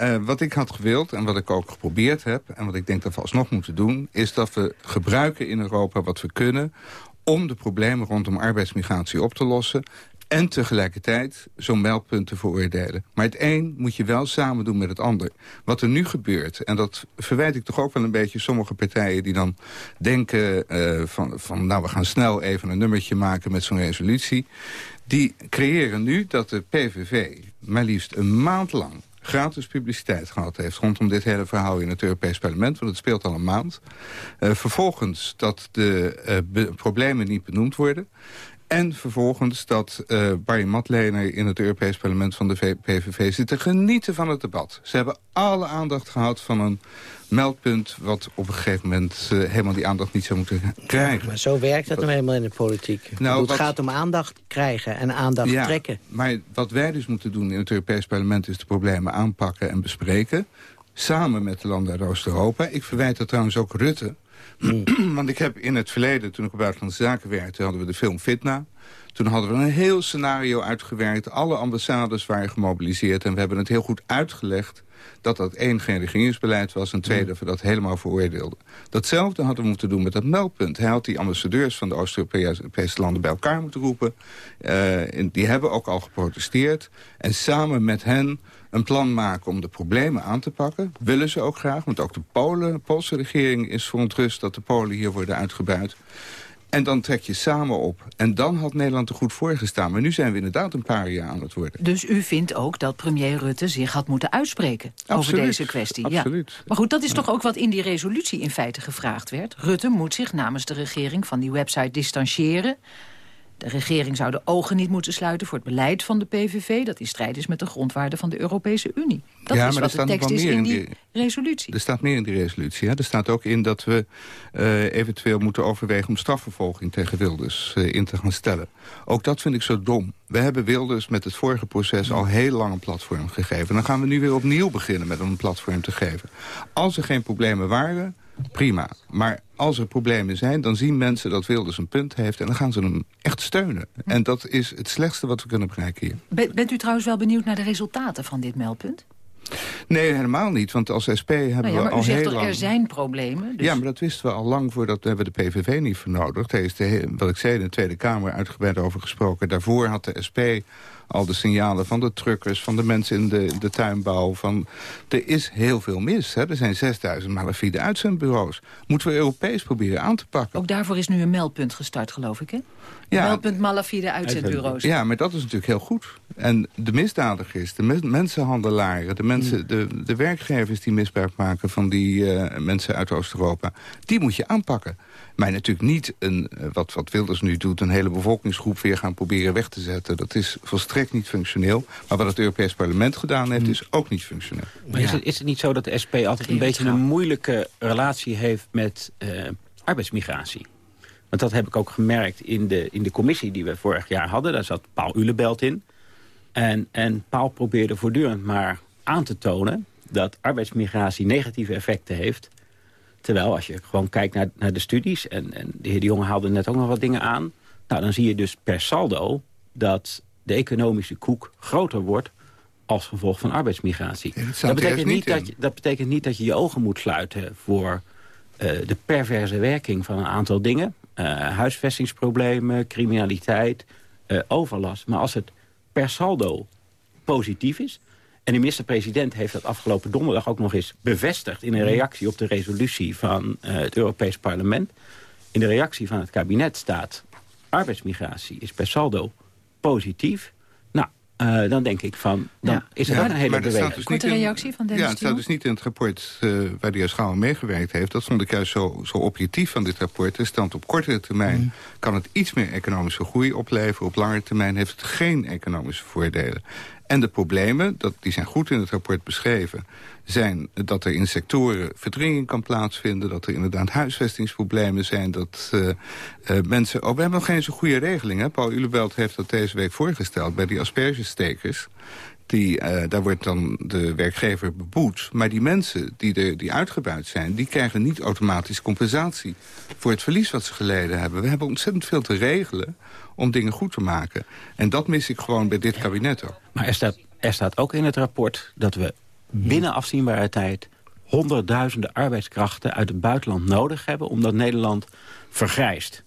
Uh, wat ik had gewild en wat ik ook geprobeerd heb... en wat ik denk dat we alsnog moeten doen... is dat we gebruiken in Europa wat we kunnen om de problemen rondom arbeidsmigratie op te lossen en tegelijkertijd zo'n meldpunt te veroordelen. Maar het een moet je wel samen doen met het ander. Wat er nu gebeurt, en dat verwijt ik toch ook wel een beetje sommige partijen... die dan denken uh, van, van nou we gaan snel even een nummertje maken met zo'n resolutie... die creëren nu dat de PVV maar liefst een maand lang gratis publiciteit gehad heeft... rondom dit hele verhaal in het Europees Parlement, want het speelt al een maand. Uh, vervolgens dat de be problemen niet benoemd worden... En vervolgens dat uh, Barry Matlener in het Europees Parlement van de PVV zit te genieten van het debat. Ze hebben alle aandacht gehad van een meldpunt... wat op een gegeven moment uh, helemaal die aandacht niet zou moeten krijgen. Ja, maar zo werkt dat nou helemaal in de politiek. Nou, het wat... gaat om aandacht krijgen en aandacht ja, trekken. Maar wat wij dus moeten doen in het Europees Parlement... is de problemen aanpakken en bespreken. Samen met de landen uit Oost-Europa. Ik verwijt dat trouwens ook Rutte... Mm. Want ik heb in het verleden, toen ik op buitenlandse zaken werkte... hadden we de film Fitna. Toen hadden we een heel scenario uitgewerkt. Alle ambassades waren gemobiliseerd. En we hebben het heel goed uitgelegd dat dat één geen regeringsbeleid was... en tweede, dat we dat helemaal veroordeelden. Datzelfde hadden we moeten doen met dat meldpunt. Hij had die ambassadeurs van de Oost-Europese landen bij elkaar moeten roepen. Uh, en die hebben ook al geprotesteerd. En samen met hen een plan maken om de problemen aan te pakken. Willen ze ook graag, want ook de Polen, de Poolse regering is verontrust... dat de Polen hier worden uitgebuit. En dan trek je samen op. En dan had Nederland er goed voor gestaan. Maar nu zijn we inderdaad een paar jaar aan het worden. Dus u vindt ook dat premier Rutte zich had moeten uitspreken absoluut, over deze kwestie? Absoluut. Ja. Maar goed, dat is toch ook wat in die resolutie in feite gevraagd werd. Rutte moet zich namens de regering van die website distancieren. De regering zou de ogen niet moeten sluiten voor het beleid van de PVV... dat in strijd is met de grondwaarden van de Europese Unie. Dat ja, is maar wat de tekst is in die, die, resolutie. Er staat meer in die resolutie. Hè? Er staat ook in dat we uh, eventueel moeten overwegen... om strafvervolging tegen Wilders uh, in te gaan stellen. Ook dat vind ik zo dom. We hebben Wilders met het vorige proces al heel lang een platform gegeven. Dan gaan we nu weer opnieuw beginnen met een platform te geven. Als er geen problemen waren, prima. Maar als er problemen zijn, dan zien mensen dat Wilders een punt heeft... en dan gaan ze hem echt steunen. En dat is het slechtste wat we kunnen bereiken hier. Bent u trouwens wel benieuwd naar de resultaten van dit meldpunt? Nee, helemaal niet. Want als SP hebben nou ja, we al u zegt heel toch, lang... er zijn problemen? Dus... Ja, maar dat wisten we al lang voordat we hebben de PVV niet vernodigd. Daar is de, wat ik zei in de Tweede Kamer uitgebreid over gesproken. Daarvoor had de SP al de signalen van de truckers, van de mensen in de, de tuinbouw. Van, er is heel veel mis. Hè. Er zijn 6000 malafide uitzendbureaus. Moeten we Europees proberen aan te pakken. Ook daarvoor is nu een meldpunt gestart, geloof ik, hè? Ja, meldpunt malafide uitzendbureaus. Ja, maar dat is natuurlijk heel goed. En de misdadigers, de mensenhandelaren... De, mensen, de, de werkgevers die misbruik maken van die uh, mensen uit Oost-Europa... die moet je aanpakken. Maar natuurlijk niet, een, wat, wat Wilders nu doet... een hele bevolkingsgroep weer gaan proberen weg te zetten. Dat is volstrekt niet functioneel. Maar wat het Europees Parlement gedaan heeft, is ook niet functioneel. Maar is, het, is het niet zo dat de SP altijd een beetje een moeilijke relatie heeft... met uh, arbeidsmigratie? Want dat heb ik ook gemerkt in de, in de commissie die we vorig jaar hadden. Daar zat Paul Ulebelt in. En, en Paul probeerde voortdurend maar aan te tonen... dat arbeidsmigratie negatieve effecten heeft... Terwijl als je gewoon kijkt naar, naar de studies... En, en de heer de Jonge haalde net ook nog wat dingen aan... Nou, dan zie je dus per saldo dat de economische koek groter wordt als gevolg van arbeidsmigratie. Ja, dat, dat, betekent niet dat je, dat betekent niet dat je je ogen moet sluiten voor uh, de perverse werking van een aantal dingen. Huisvestingsproblemen, criminaliteit, overlast. Maar als het per saldo positief is... En de minister-president heeft dat afgelopen donderdag ook nog eens bevestigd... in een reactie op de resolutie van het Europees Parlement. In de reactie van het kabinet staat... arbeidsmigratie is per saldo positief. Uh, dan denk ik van, dan ja. is er ja, een hele beweging. Dus Korte reactie van Dennis Ja, het staat dus niet in het rapport uh, waar de heer Schouwen meegewerkt heeft. Dat vond ik juist zo, zo objectief van dit rapport. Er staat op kortere termijn mm. kan het iets meer economische groei opleveren. Op langere termijn heeft het geen economische voordelen. En de problemen, dat, die zijn goed in het rapport beschreven... zijn dat er in sectoren verdringing kan plaatsvinden... dat er inderdaad huisvestingsproblemen zijn... dat uh, uh, mensen... Oh, we hebben nog geen zo goede regeling. Hè? Paul Ulebelt heeft dat deze week voorgesteld bij die aspergestekers. Die, uh, daar wordt dan de werkgever beboet. Maar die mensen die, er, die uitgebuit zijn... die krijgen niet automatisch compensatie voor het verlies wat ze geleden hebben. We hebben ontzettend veel te regelen om dingen goed te maken. En dat mis ik gewoon bij dit kabinet ook. Maar er staat, er staat ook in het rapport dat we binnen afzienbare tijd... honderdduizenden arbeidskrachten uit het buitenland nodig hebben... omdat Nederland vergrijst.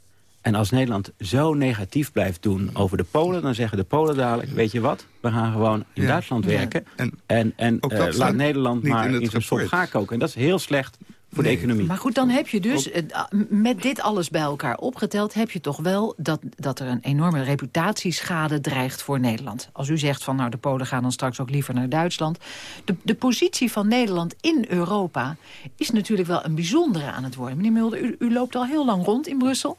En als Nederland zo negatief blijft doen over de Polen... dan zeggen de Polen dadelijk, weet je wat, we gaan gewoon in Duitsland werken. En, en, en uh, laat Nederland maar in, in zijn sop gaan koken. En dat is heel slecht voor de economie. Maar goed, dan heb je dus, eh, met dit alles bij elkaar opgeteld... heb je toch wel dat, dat er een enorme reputatieschade dreigt voor Nederland. Als u zegt van nou de Polen gaan dan straks ook liever naar Duitsland. De, de positie van Nederland in Europa is natuurlijk wel een bijzondere aan het worden. Meneer Mulder, u, u loopt al heel lang rond in Brussel.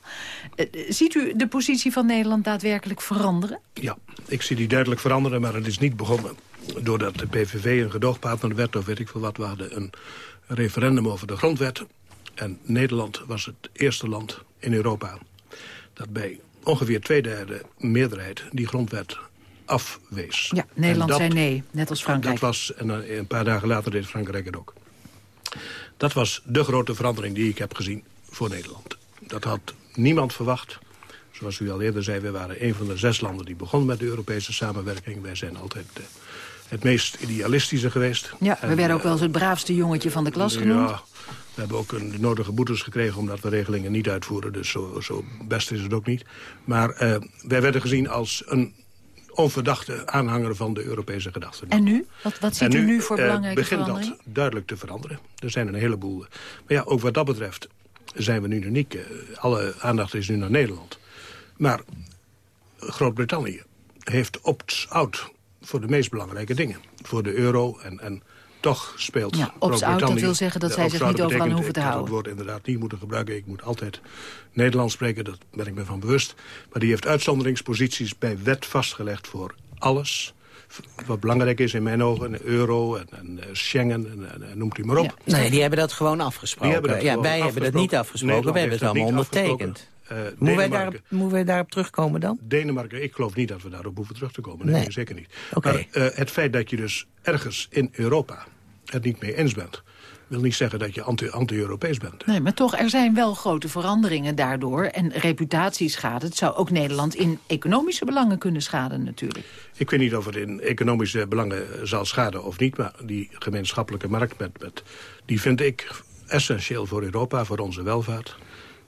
Uh, ziet u de positie van Nederland daadwerkelijk veranderen? Ja, ik zie die duidelijk veranderen, maar het is niet begonnen doordat de PVV een gedoogpartner werd... of weet ik veel wat, we hadden een referendum over de grondwet. En Nederland was het eerste land in Europa dat bij ongeveer twee derde meerderheid die grondwet afwees. Ja, Nederland zei nee, net als Frankrijk. Dat was, en een paar dagen later deed Frankrijk het ook. Dat was de grote verandering die ik heb gezien voor Nederland. Dat had niemand verwacht. Zoals u al eerder zei, we waren een van de zes landen die begonnen met de Europese samenwerking. Wij zijn altijd... Uh, het meest idealistische geweest. Ja, we werden ook wel eens het braafste jongetje van de klas genoemd. Ja, we hebben ook een, de nodige boetes gekregen omdat we regelingen niet uitvoeren. Dus zo, zo best is het ook niet. Maar uh, wij werden gezien als een onverdachte aanhanger van de Europese gedachten. En nu? Wat, wat ziet u nu voor uh, belangrijke begint dat duidelijk te veranderen. Er zijn een heleboel... Maar ja, ook wat dat betreft zijn we nu uniek. Uh, alle aandacht is nu naar Nederland. Maar Groot-Brittannië heeft opt-out voor de meest belangrijke dingen. Voor de euro en, en toch speelt ja, Groot-Brittannië... dat wil zeggen dat zij zich niet overal hoeven te houden. Ik woord inderdaad niet moeten gebruiken. Ik moet altijd Nederlands spreken, daar ben ik me van bewust. Maar die heeft uitzonderingsposities bij wet vastgelegd voor alles wat belangrijk is in mijn ogen, de euro en, en eh, Schengen, en, en, noemt u maar op. Nee, die hebben dat gewoon afgesproken. Hebben dat ja, wij hebben dat niet afgesproken, wij hebben het allemaal ondertekend. Uh, moeten, wij daarop, moeten wij daarop terugkomen dan? Denemarken, ik geloof niet dat we daarop hoeven terug te komen. Nee, zeker niet. Maar uh, het feit dat je dus ergens in Europa het niet mee eens bent wil niet zeggen dat je anti-Europees bent. Nee, maar toch, er zijn wel grote veranderingen daardoor. En reputatieschade. Het zou ook Nederland in economische belangen kunnen schaden natuurlijk. Ik weet niet of het in economische belangen zal schaden of niet. Maar die gemeenschappelijke markt, met, met, die vind ik essentieel voor Europa, voor onze welvaart.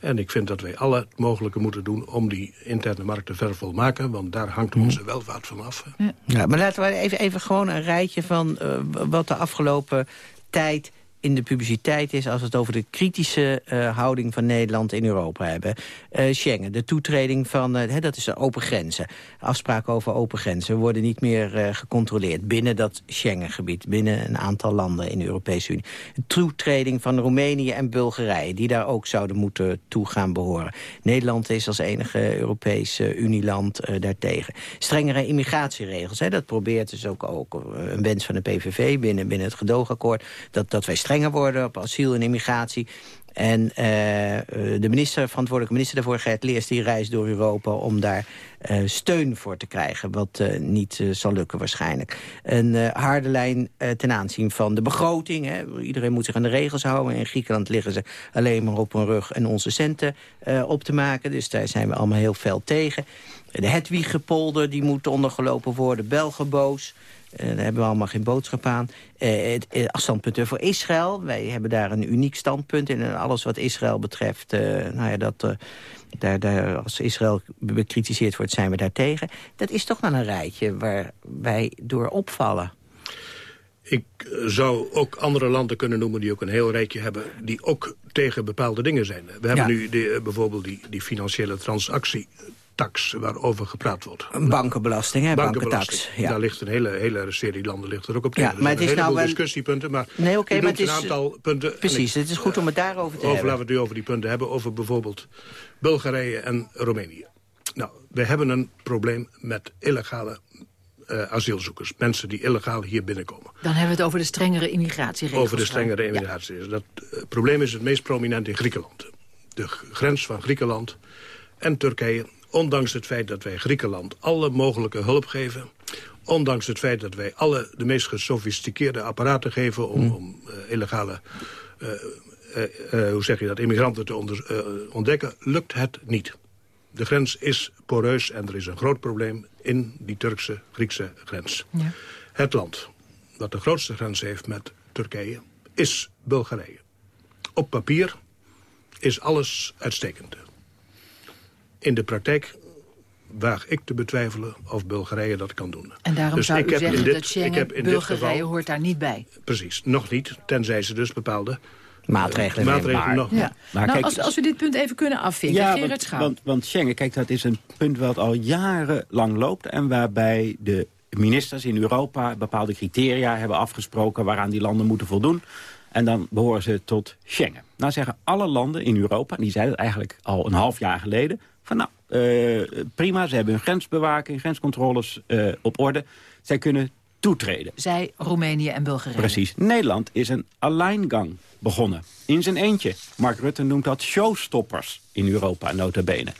En ik vind dat wij alle het mogelijke moeten doen om die interne markt te vervolmaken. Want daar hangt mhm. onze welvaart van af. Ja. ja. maar laten we even, even gewoon een rijtje van uh, wat de afgelopen tijd in de publiciteit is als we het over de kritische uh, houding van Nederland in Europa hebben. Uh, Schengen, de toetreding van, uh, dat is de open grenzen. Afspraken over open grenzen worden niet meer gecontroleerd binnen dat Schengengebied, binnen een aantal landen in de Europese Unie. De toetreding van Roemenië en Bulgarije, die daar ook zouden moeten toe gaan behoren. Nederland is als enige Europese Unieland daartegen. Strengere immigratieregels, hè, dat probeert dus ook, ook een wens van de PVV binnen, binnen het gedoogakkoord, dat, dat wij strenger worden op asiel en immigratie. En uh, de minister, verantwoordelijke minister daarvoor, Gert Leers... die reist door Europa om daar uh, steun voor te krijgen. Wat niet zal lukken waarschijnlijk. Een harde lijn ten aanzien van de begroting. Hè. Iedereen moet zich aan de regels houden. In Griekenland liggen ze alleen maar op hun rug... en onze centen op te maken. Dus daar zijn we allemaal heel fel tegen. De Hedwiggepolder die moet ondergelopen worden. Belgen boos. Uh, daar hebben we allemaal geen boodschap aan. Uh, het, het standpunt voor Israël. Wij hebben daar een uniek standpunt in. En alles wat Israël betreft, nou ja, dat, Daar, daar, als Israël bekritiseerd wordt, zijn we daartegen. Dat is toch wel een rijtje waar wij door opvallen. Ik zou ook andere landen kunnen noemen die ook een heel rijtje hebben... die ook tegen bepaalde dingen zijn. We hebben nu de, bijvoorbeeld die, die financiële transactie tax waarover gepraat wordt. Een bankenbelasting, hè? Bankentax. Ja. Daar ligt een hele, hele serie landen ligt er ook op tegen. Ja, maar het is nou wel... discussiepunten, maar nee, oké, maar het is een aantal punten. Precies, het is goed om het daarover te over, hebben. Laten we het nu over die punten hebben, over bijvoorbeeld Bulgarije en Roemenië. Nou, we hebben een probleem met illegale uh, asielzoekers. Mensen die illegaal hier binnenkomen. Dan hebben we het over de strengere immigratieregels. Over de strengere immigratieregels. Dat uh, probleem is het meest prominent in Griekenland. De grens van Griekenland en Turkije ondanks het feit dat wij Griekenland alle mogelijke hulp geven... ondanks het feit dat wij alle de meest gesofisticeerde apparaten geven... om, om uh, illegale, uh, uh, hoe zeg je dat, immigranten te onder, ontdekken... lukt het niet. De grens is poreus en er is een groot probleem in die Turkse, Griekse grens. Ja. Het land dat de grootste grens heeft met Turkije is Bulgarije. Op papier is alles uitstekend. In de praktijk waag ik te betwijfelen of Bulgarije dat kan doen. En daarom dus zou ik u heb zeggen dit, dat Schengen, Bulgarije geval, hoort daar niet bij. Precies, nog niet, tenzij ze dus bepaalde maatregelen, uh, maatregelen nog. Ja. Maar nou, kijk, als, als we dit punt even kunnen afvinken, ja, Gerard Schouw. Want, want Schengen, kijk, dat is een punt wat al jarenlang loopt... en waarbij de ministers in Europa bepaalde criteria hebben afgesproken... waaraan die landen moeten voldoen. En dan behoren ze tot Schengen. Nou zeggen alle landen in Europa, die zeiden het eigenlijk al een half jaar geleden... van nou, uh, prima, ze hebben hun grensbewaking, grenscontroles uh, op orde. Zij kunnen toetreden. Zij, Roemenië en Bulgarije. Precies. Nederland is een alleingang begonnen. In zijn eentje. Mark Rutte noemt dat showstoppers in Europa, nota bene.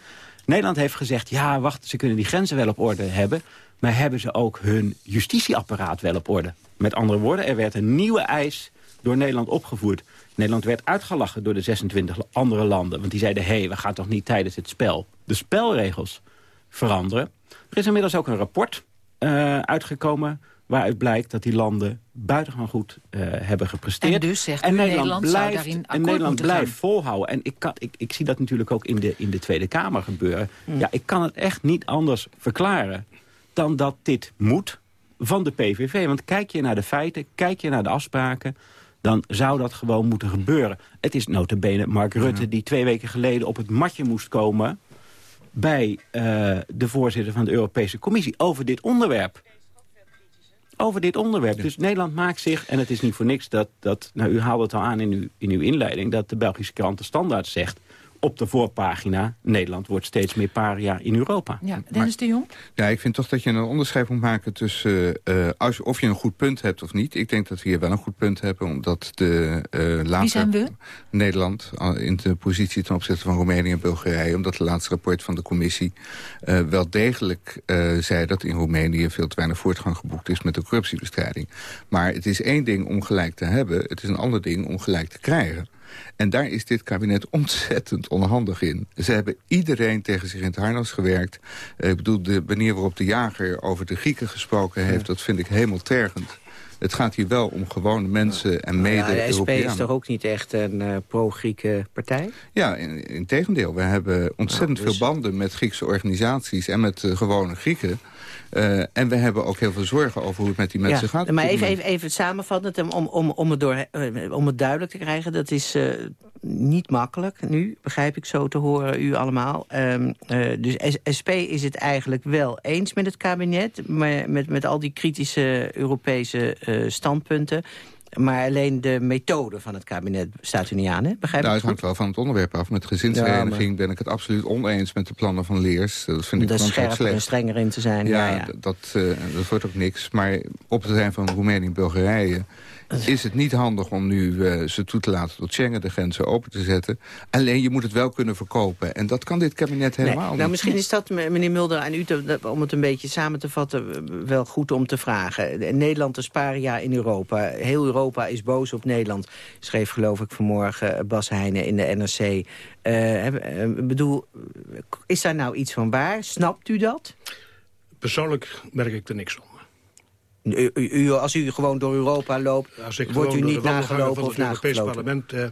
Nederland heeft gezegd, ja, wacht, ze kunnen die grenzen wel op orde hebben... maar hebben ze ook hun justitieapparaat wel op orde? Met andere woorden, er werd een nieuwe eis door Nederland opgevoerd. Nederland werd uitgelachen door de 26 andere landen. Want die zeiden, hé, hey, we gaan toch niet tijdens het spel de spelregels veranderen. Er is inmiddels ook een rapport uh, uitgekomen waaruit blijkt dat die landen buitengewoon goed uh, hebben gepresteerd. En dus zegt en Nederland, Nederland blijft, daarin En Nederland blijft gaan. volhouden. En ik, kan, ik, ik zie dat natuurlijk ook in de, in de Tweede Kamer gebeuren. Hmm. Ja, ik kan het echt niet anders verklaren dan dat dit moet van de PVV. Want kijk je naar de feiten, kijk je naar de afspraken dan zou dat gewoon moeten gebeuren. Het is notabene Mark Rutte die twee weken geleden op het matje moest komen... bij uh, de voorzitter van de Europese Commissie over dit onderwerp. Over dit onderwerp. Ja. Dus Nederland maakt zich, en het is niet voor niks dat... dat nou, u haalde het al aan in uw, in uw inleiding... dat de Belgische krant de standaard zegt op de voorpagina... Nederland wordt steeds meer paria in Europa. Ja, Dennis de Jong? Ja, ik vind toch dat je een onderscheid moet maken tussen... Uh, als, of je een goed punt hebt of niet. Ik denk dat we hier wel een goed punt hebben, omdat de uh, laatste... Wie zijn we? Nederland in de positie ten opzichte van Roemenië en Bulgarije... omdat het laatste rapport van de commissie uh, wel degelijk zei... dat in Roemenië veel te weinig voortgang geboekt is met de corruptiebestrijding. Maar het is één ding om gelijk te hebben. Het is een ander ding om gelijk te krijgen. En daar is dit kabinet ontzettend onhandig in. Ze hebben iedereen tegen zich in het harnas gewerkt. Uh, ik bedoel, de manier waarop de jager over de Grieken gesproken heeft... dat vind ik hemeltergend. Het gaat hier wel om gewone mensen en mede-Europeanen. Ja, de SP is toch ook niet echt een uh, pro-Grieke partij? Ja, in, in tegendeel. We hebben ontzettend nou, dus... veel banden met Griekse organisaties... en met uh, gewone Grieken. Uh, en we hebben ook heel veel zorgen over hoe het met die mensen ja, gaat. Maar even, even, even samenvattend, om, om, om, het door, om het duidelijk te krijgen... dat is uh, niet makkelijk nu, begrijp ik zo te horen, u allemaal. Um, dus SP is het eigenlijk wel eens met het kabinet... maar met, met al die kritische Europese standpunten... Maar alleen de methode van het kabinet staat u niet aan, hè? Begrijp nou, het hangt wel van het onderwerp af. Met gezinshereniging ja, maar... ben ik het absoluut oneens met de plannen van Leers. Dat vind ik gewoon scherper en strenger in te zijn. Ja, ja, ja. Dat, uh, dat wordt ook niks. Maar op het terrein van Roemenië en Bulgarije is het niet handig om nu uh, ze toe te laten tot Schengen de grenzen open te zetten. Alleen je moet het wel kunnen verkopen. En dat kan dit kabinet helemaal nee, niet. Nou, misschien is dat, meneer Mulder, aan u, te, om het een beetje samen te vatten, wel goed om te vragen. Nederland is paria in Europa. Heel Europa is boos op Nederland. Schreef geloof ik vanmorgen Bas Heijnen in de NRC. Uh, bedoel, is daar nou iets van waar? Snapt u dat? Persoonlijk merk ik er niks van. U, u, als u gewoon door Europa loopt, als ik wordt u niet nagelopen of het Europees parlement uh,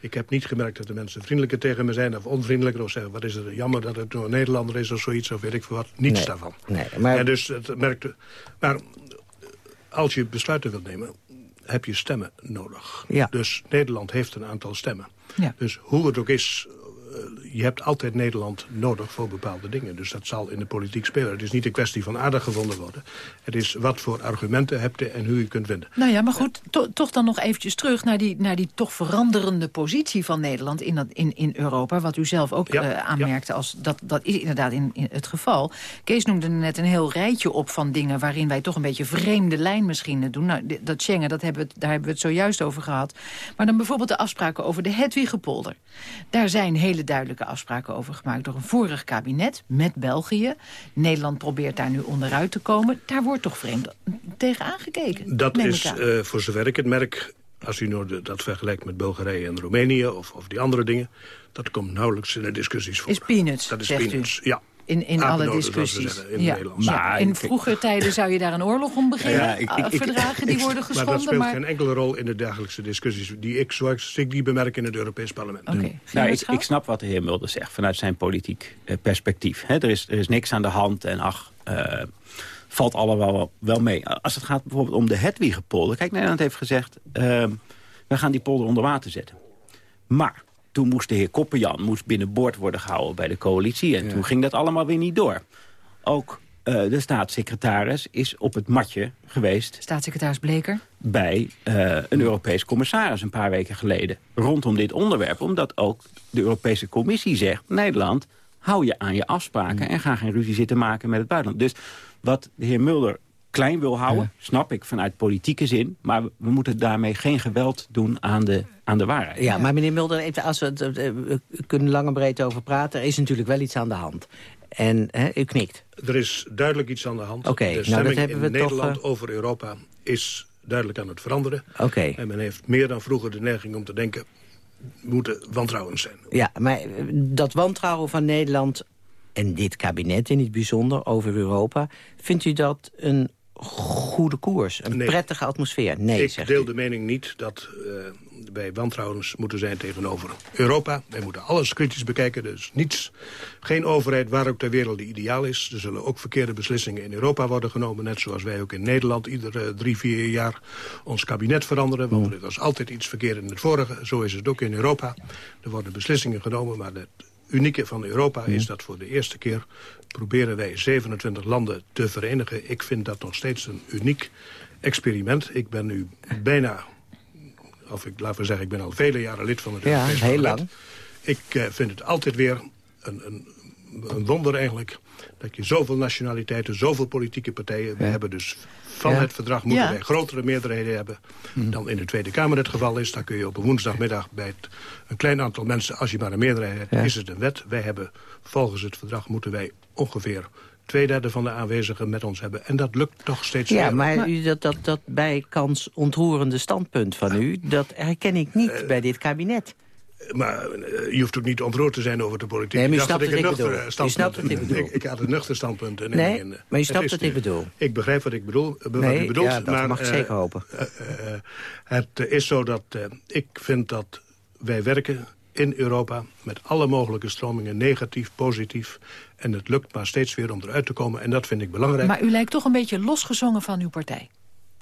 Ik heb niet gemerkt dat de mensen vriendelijker tegen me zijn... of onvriendelijker, of zeggen, wat is het jammer dat het een Nederlander is... of zoiets, of weet ik veel wat. Niets Nee, daarvan. nee, maar- En dus het merkte... Maar als je besluiten wilt nemen, heb je stemmen nodig. Ja. Dus Nederland heeft een aantal stemmen. Ja. Dus hoe het ook is, eh, je hebt altijd Nederland nodig voor bepaalde dingen. Dus dat zal in de politiek spelen. Het is niet een kwestie van aardig gevonden worden. Het is wat voor argumenten hebt je en hoe je kunt vinden. Nou ja, maar goed, to- toch dan nog eventjes terug naar die, naar die toch veranderende positie van Nederland in, dat, in, in Europa. Wat u zelf ook Ja, eh, aanmerkte, als dat, dat is inderdaad in, in het geval. Kees noemde net een heel rijtje op van dingen waarin wij toch een beetje vreemde lijn misschien doen. Nou, dat Schengen, dat hebben we, daar hebben we het zojuist over gehad. Maar dan bijvoorbeeld de afspraken over de Hedwigepolder. Daar zijn hele duidelijke afspraken over gemaakt door een vorig kabinet met België. Nederland probeert daar nu onderuit te komen. Daar wordt toch vreemd tegen aangekeken. Dat is, aan. eh, voor zover ik het merk... als u nou dat vergelijkt met Bulgarije en Roemenië... Of, of die andere dingen, dat komt nauwelijks in de discussies voor. Is peanuts, dat is zegt u. peanuts, ja. In, in alle discussies. zeggen in ja. Maar in vroeger tijden zou je daar een oorlog om beginnen. Ja, ik- ik- ik- verdragen die Ik- worden Maar dat geschonden. speelt Maar, geen enkele rol in de dagelijkse discussies... die ik, zoals ik die bemerk in het Europees Parlement. Oké. Nou, ik, snap wat de heer Mulder zegt vanuit zijn politiek eh, perspectief. Hè, er, is, er is niks aan de hand en ach, eh, valt allemaal wel, wel mee. Als het gaat bijvoorbeeld om de Hedwigepolder. Kijk, Nederland heeft gezegd, eh, we gaan die polder onder water zetten. Maar toen moest de heer Koppenjan moest binnenboord worden gehouden bij de coalitie. En toen ging dat allemaal weer niet door. Ook eh, de staatssecretaris is op het matje geweest Staatssecretaris Bleker. bij eh, een Europees commissaris een paar weken geleden. Rondom dit onderwerp. Omdat ook de Europese Commissie zegt... Nederland, hou je aan je afspraken... en ga geen ruzie zitten maken met het buitenland. Dus wat de heer Mulder klein wil houden... snap ik vanuit politieke zin. Maar we moeten daarmee geen geweld doen aan de, aan de waarheid. Ja, maar meneer Mulder, even, als we, het, eh, we kunnen lang en breed over praten... er is natuurlijk wel iets aan de hand. En hè, u knikt. Er is duidelijk iets aan de hand. Oké, nou, dat hebben we in toch, Nederland eh, over Europa is duidelijk aan het veranderen. Oké. En men heeft meer dan vroeger de neiging om te denken... moeten wantrouwend zijn. Ja, maar eh, dat wantrouwen van Nederland en dit kabinet in het bijzonder over Europa... vindt u dat een goede koers, een Nee. prettige atmosfeer? Nee, ik zegt deel u. de mening niet dat eh, wij wantrouwens moeten zijn tegenover Europa. Wij moeten alles kritisch bekijken. Dus niets, geen overheid waar ook ter wereld die ideaal is. Er zullen ook verkeerde beslissingen in Europa worden genomen. Net zoals wij ook in Nederland iedere drie, vier jaar ons kabinet veranderen. Want er was altijd iets verkeerd in het vorige. Zo is het ook in Europa. Er worden beslissingen genomen, maar het unieke van Europa is dat voor de eerste keer proberen wij 27 landen te verenigen. Ik vind dat nog steeds een uniek experiment. Ik ben nu bijna, of ik laat maar zeggen, ik ben al vele jaren lid van het Ja, heel lang. Ik eh, vind het altijd weer een, een, een wonder eigenlijk... dat je zoveel nationaliteiten, zoveel politieke partijen... we hebben dus van Ja. het verdrag moeten Ja. wij grotere meerderheden hebben... dan in de Tweede Kamer het geval is. Dan kun je op een woensdagmiddag bij het, een klein aantal mensen... als je maar een meerderheid hebt, Ja. is het een wet. Wij hebben, volgens het verdrag moeten wij ongeveer... twee derde van de aanwezigen met ons hebben. En dat lukt toch steeds Ja, meer. maar u, dat, dat, dat bijkans ontroerende standpunt van u... dat herken ik niet Eh, bij dit kabinet. Maar eh, je hoeft ook niet ontroerd te zijn over de politiek. Nee, maar u Ik dacht snapt dat wat een ik bedoel. nuchter, eh, snapt standpunt- wat ik bedoel. Ik, had een nuchter standpunt. eh, Nee, in, maar u het snapt wat ik bedoel. Ik begrijp wat ik bedoel. wat Nee, u bedoelt, ja, dat maar, mag ik eh, zeker hopen. het is zo dat eh, ik vind dat wij werken in Europa... met alle mogelijke stromingen, negatief, positief. En het lukt maar steeds weer om eruit te komen. En dat vind ik belangrijk. Maar u lijkt toch een beetje losgezongen van uw partij.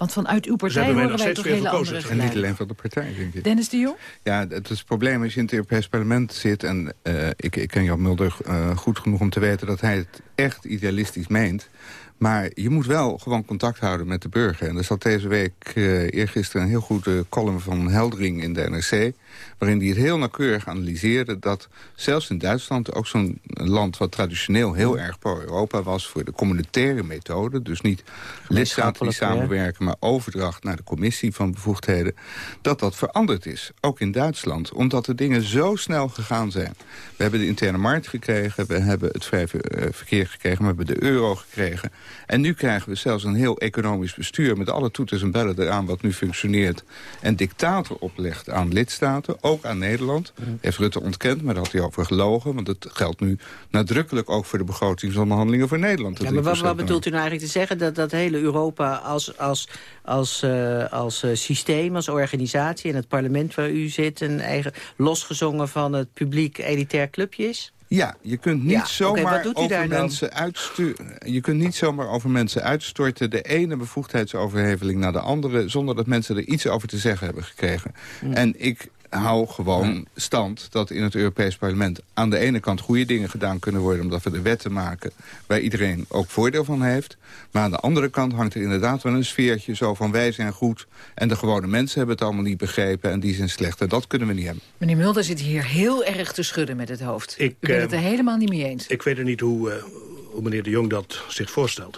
Want vanuit uw partij hebben mij horen nog wij steeds toch weer hele andere En niet alleen van de partij, denk ik. Dennis de Jong? Ja, het, is het probleem als je in het Europees Parlement zit... en eh, ik, ik ken Jan Mulder eh, goed genoeg om te weten dat hij het echt idealistisch meent... Maar je moet wel gewoon contact houden met de burger. En er zat deze week, eh eergisteren, een heel goede column van Heldering in de NRC... waarin hij het heel nauwkeurig analyseerde dat zelfs in Duitsland... ook zo'n land wat traditioneel heel erg pro-Europa was... voor de communautaire methode, dus niet lidstaten die samenwerken... maar overdracht naar de commissie van bevoegdheden... dat dat veranderd is, ook in Duitsland. Omdat de dingen zo snel gegaan zijn. We hebben de interne markt gekregen, we hebben het vrije eh, verkeer gekregen... we hebben de euro gekregen... En nu krijgen we zelfs een heel economisch bestuur... met alle toeters en bellen eraan wat nu functioneert... en dictator oplegt aan lidstaten, ook aan Nederland. Heeft Rutte ontkend, maar daar had hij over gelogen. Want het geldt nu nadrukkelijk ook voor de begrotingsonderhandelingen voor Nederland. Ja, maar wat, wat bedoelt u nou eigenlijk te zeggen? Dat dat hele Europa als, als, als, uh, als uh, systeem, als organisatie... en het parlement waar u zit... een eigen losgezongen van het publiek elitair clubje is? Ja, je kunt niet ja, zomaar okay, over mensen uitsturen. Je kunt niet zomaar over mensen uitstorten. De ene bevoegdheidsoverheveling naar de andere... zonder dat mensen er iets over te zeggen hebben gekregen. Mm. En ik hou gewoon stand dat in het Europees Parlement... aan de ene kant goede dingen gedaan kunnen worden... omdat we de wetten maken waar iedereen ook voordeel van heeft. Maar aan de andere kant hangt er inderdaad wel een sfeertje... zo van wij zijn goed en de gewone mensen hebben het allemaal niet begrepen... en die zijn slecht en dat kunnen we niet hebben. Meneer Mulder zit hier heel erg te schudden met het hoofd. Ik ben het er helemaal niet mee eens. Ik weet er niet hoe, uh, hoe meneer de Jong dat zich voorstelt.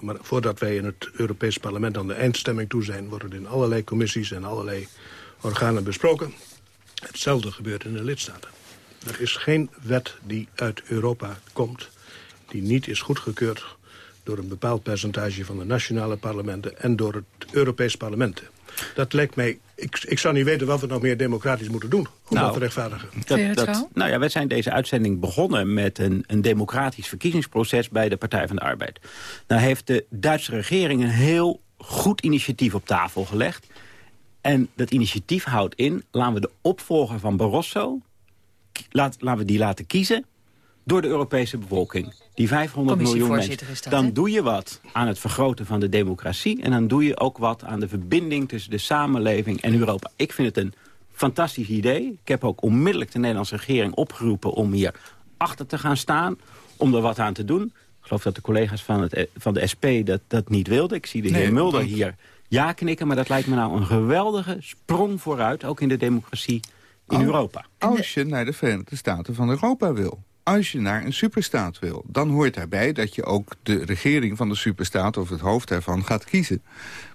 Maar voordat wij in het Europees Parlement aan de eindstemming toe zijn... worden in allerlei commissies en allerlei organen besproken. Hetzelfde gebeurt in de lidstaten. Er is geen wet die uit Europa komt... die niet is goedgekeurd door een bepaald percentage van de nationale parlementen... en door het Europees parlement. Dat lijkt mij... Ik, ik zou niet weten wat we nog meer democratisch moeten doen... om nou, dat te rechtvaardigen. Dat, dat, nou ja, wij zijn deze uitzending begonnen met een, een democratisch verkiezingsproces... bij de Partij van de Arbeid. Nou heeft de Duitse regering een heel goed initiatief op tafel gelegd. En dat initiatief houdt in, laten we de opvolger van Barroso... Laat, laten we die laten kiezen door de Europese bevolking. Die 500 miljoen mensen. dan doe je wat aan het vergroten van de democratie... en dan doe je ook wat aan de verbinding tussen de samenleving en Europa. Ik vind het een fantastisch idee. Ik heb ook onmiddellijk de Nederlandse regering opgeroepen... om hier achter te gaan staan, om er wat aan te doen. Ik geloof dat de collega's van, het, van de SP dat, dat niet wilden. Ik zie de heer Mulder hier ja knikken, maar dat lijkt me nou een geweldige sprong vooruit... ook in de democratie in Europa. Als je naar de Verenigde Staten van Europa wil als je naar een superstaat wil, dan hoort daarbij dat je ook de regering van de superstaat of het hoofd daarvan gaat kiezen.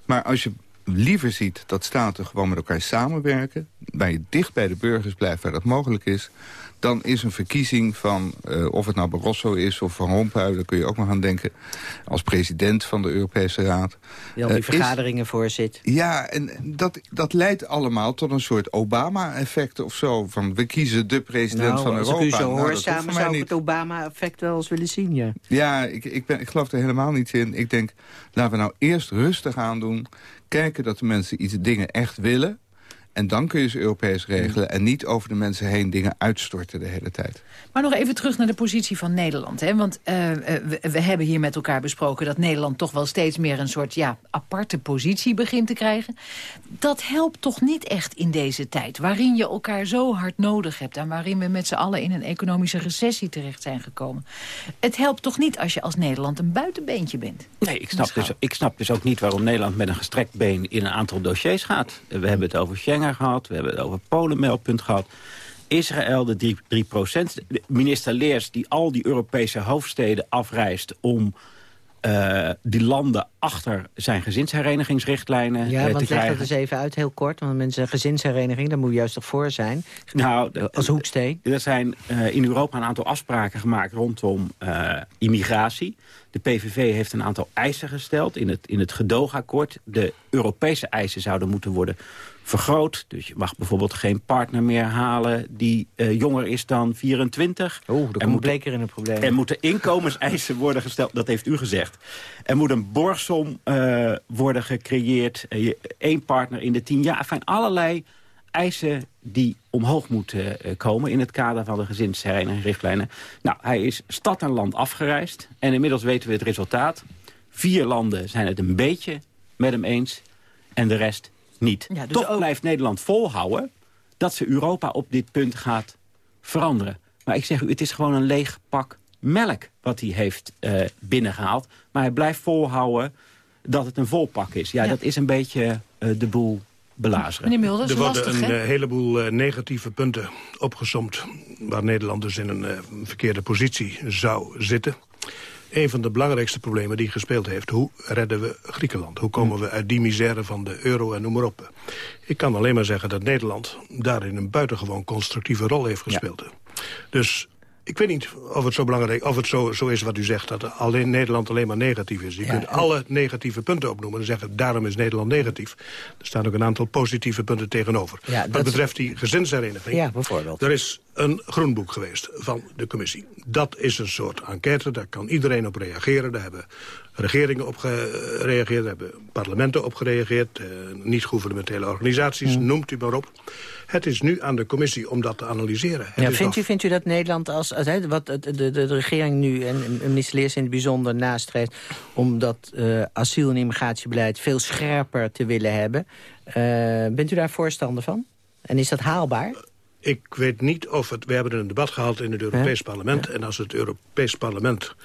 Maar als je liever ziet dat staten gewoon met elkaar samenwerken, waar je dicht bij de burgers blijft waar dat mogelijk is, dan is een verkiezing van, uh, of het nou Barroso is of Van Rompuy... daar kun je ook nog aan denken, als president van de Europese Raad. Die al die uh, vergaderingen is, voorzit. Ja, en dat, dat leidt allemaal tot een soort Obama-effect of zo. Van we kiezen de president nou, van Europa. als ik u zo nou, samen zou ik het Obama-effect wel eens willen zien, ja. Ja, ik, ik, ben, ik geloof er helemaal niet in. Ik denk, laten we nou eerst rustig aan doen. Kijken dat de mensen iets dingen echt willen. En dan kun je ze Europees regelen en niet over de mensen heen dingen uitstorten de hele tijd. Maar nog even terug naar de positie van Nederland. Hè? Want uh, we, we, hebben hier met elkaar besproken dat Nederland toch wel steeds meer een soort ja, aparte positie begint te krijgen. Dat helpt toch niet echt in deze tijd, waarin je elkaar zo hard nodig hebt en waarin we met z'n allen in een economische recessie terecht zijn gekomen. Het helpt toch niet als je als Nederland een buitenbeentje bent? Nee, ik snap, dus, ik snap dus ook niet waarom Nederland met een gestrekt been in een aantal dossiers gaat. We hebben het over Schengen gehad. We hebben het over Polen gehad. Israël, de 3, 3 Minister Leers die al die Europese hoofdsteden afreist... om uh, die landen achter zijn gezinsherenigingsrichtlijnen ja, uh, want te krijgen. leg dat eens even uit, heel kort. Want mensen gezinshereniging, daar moet je juist toch voor zijn. Nou, als hoeksteen. Er zijn uh, in Europa een aantal afspraken gemaakt rondom immigratie. De PVV heeft een aantal eisen gesteld in het, in het gedoogakkoord. De Europese eisen zouden moeten worden vergroot. Dus je mag bijvoorbeeld geen partner meer halen die uh, jonger is dan 24. Oeh, dat komt bleker in een probleem. Er moeten inkomenseisen worden gesteld, dat heeft u gezegd. Er moet een borgsom uh, worden gecreëerd. Eén uh, partner in de tien jaar. Enfin, allerlei eisen die omhoog moeten komen in het kader van de gezinsherenigingrichtlijnen. Nou, hij is stad en land afgereisd. En inmiddels weten we het resultaat. Vier landen zijn het een beetje met hem eens. En de rest niet. Ja, dus Toch ook... blijft Nederland volhouden dat ze Europa op dit punt gaat veranderen. Maar ik zeg u, het is gewoon een leeg pak melk wat hij heeft uh, binnengehaald. Maar hij blijft volhouden dat het een vol pak is. Ja, ja. dat is een beetje uh, de boel belazeren. Meneer Mulder, er worden lastig, een uh, heleboel negatieve punten opgesomd... waar Nederland dus in een verkeerde positie zou zitten een van de belangrijkste problemen die gespeeld heeft. Hoe redden we Griekenland? Hoe komen we uit die misère van de euro en noem maar op? Ik kan alleen maar zeggen dat Nederland daarin een buitengewoon constructieve rol heeft gespeeld. Ja. Dus Ik weet niet of het zo belangrijk of het zo, zo is wat u zegt... dat alleen Nederland alleen maar negatief is. Je kunt alle negatieve punten opnoemen en zeggen... daarom is Nederland negatief. Er staan ook een aantal positieve punten tegenover. wat betreft die gezinshereniging... Ja, bijvoorbeeld. Er is een groenboek geweest van de commissie. Dat is een soort enquête, daar kan iedereen op reageren. Daar hebben regeringen op gereageerd, daar hebben parlementen op gereageerd... Eh, niet-gouvernementele organisaties, mm. noemt u maar op. Het is nu aan de commissie om dat te analyseren. Ja, vindt, u, vindt u dat Nederland, als, als wat de, de, de, regering nu en minister Leers in het bijzonder nastreeft... om dat uh, asiel- en immigratiebeleid veel scherper te willen hebben... Uh, bent u daar voorstander van? En is dat haalbaar? Ik weet niet of het... We hebben een debat gehad in het Europees Parlement. En als het Europees Parlement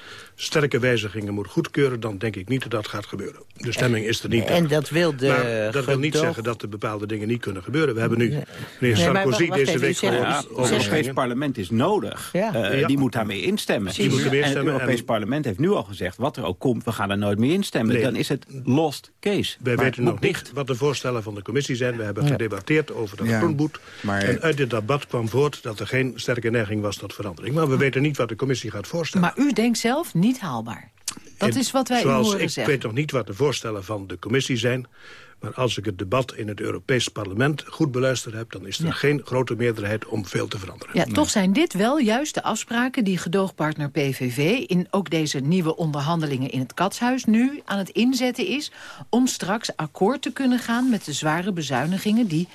sterke wijzigingen moet goedkeuren... dan denk ik niet dat dat gaat gebeuren. De stemming is er niet. En dat wil de maar dat wil niet zeggen dat er bepaalde dingen niet kunnen gebeuren. We hebben nu meneer Sarkozy deze week gehoord. Ja, het Europees Parlement is nodig. Uh, die moet daarmee instemmen. Die moet en het Europees Parlement heeft nu al gezegd... wat er ook komt, we gaan er nooit meer instemmen. Dan is het lost case. Wij weten nog niet wat de voorstellen van de commissie zijn. We hebben gedebatteerd over dat groenboet. En uit dit debat kwam voort dat er geen sterke neiging was tot verandering. Maar we weten niet wat de commissie gaat voorstellen. Maar u denkt zelf niet niet haalbaar. Dat is wat wij Zoals horen ik zeggen. weet nog niet wat de voorstellen van de commissie zijn... maar als ik het debat in het Europees Parlement goed beluisterd heb... dan is er geen grote meerderheid om veel te veranderen. Ja, toch zijn dit wel juist de afspraken die gedoogpartner PVV... in ook deze nieuwe onderhandelingen in het Katshuis nu aan het inzetten is... om straks akkoord te kunnen gaan met de zware bezuinigingen... die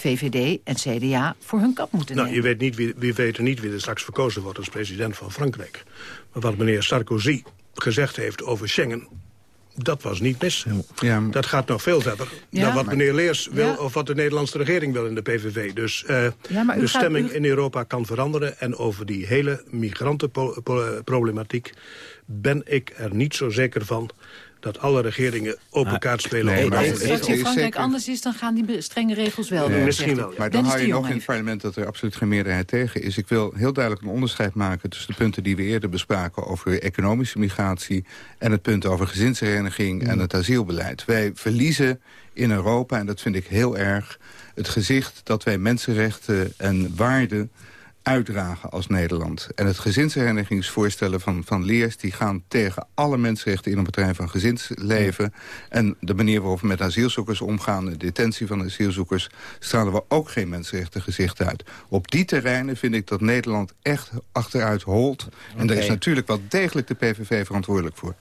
VVD en CDA voor hun kap moeten nou, nemen. Je weet niet wie, wie weten niet wie er straks verkozen wordt als president van Frankrijk. Maar wat meneer Sarkozy gezegd heeft over Schengen... dat was niet mis. Ja. Dat gaat nog veel verder dan wat meneer Leers wil... of wat de Nederlandse regering wil in de PVV. Dus uh, de stemming in Europa kan veranderen. En over die hele migrantenproblematiek ben ik er niet zo zeker van dat alle regeringen open kaart spelen. Nee, als het in Frankrijk anders is, dan gaan die strenge regels wel door. Misschien wel. Maar dan hou je nog in het parlement dat er absoluut geen meerderheid tegen is. Ik wil heel duidelijk een onderscheid maken tussen de punten die we eerder bespraken... over economische migratie en het punt over gezinshereniging en het asielbeleid. Wij verliezen in Europa, en dat vind ik heel erg, het gezicht dat wij mensenrechten en waarden uitdragen als Nederland. En het gezinsherenigingsvoorstellen van, van Leers... die gaan tegen alle mensenrechten in een bedrijf van gezinsleven. En de manier waarop we met asielzoekers omgaan... de detentie van asielzoekers... stralen we ook geen mensenrechten gezicht uit. Op die terreinen vind ik dat Nederland echt achteruit holt. En daar is natuurlijk wel degelijk de PVV verantwoordelijk voor.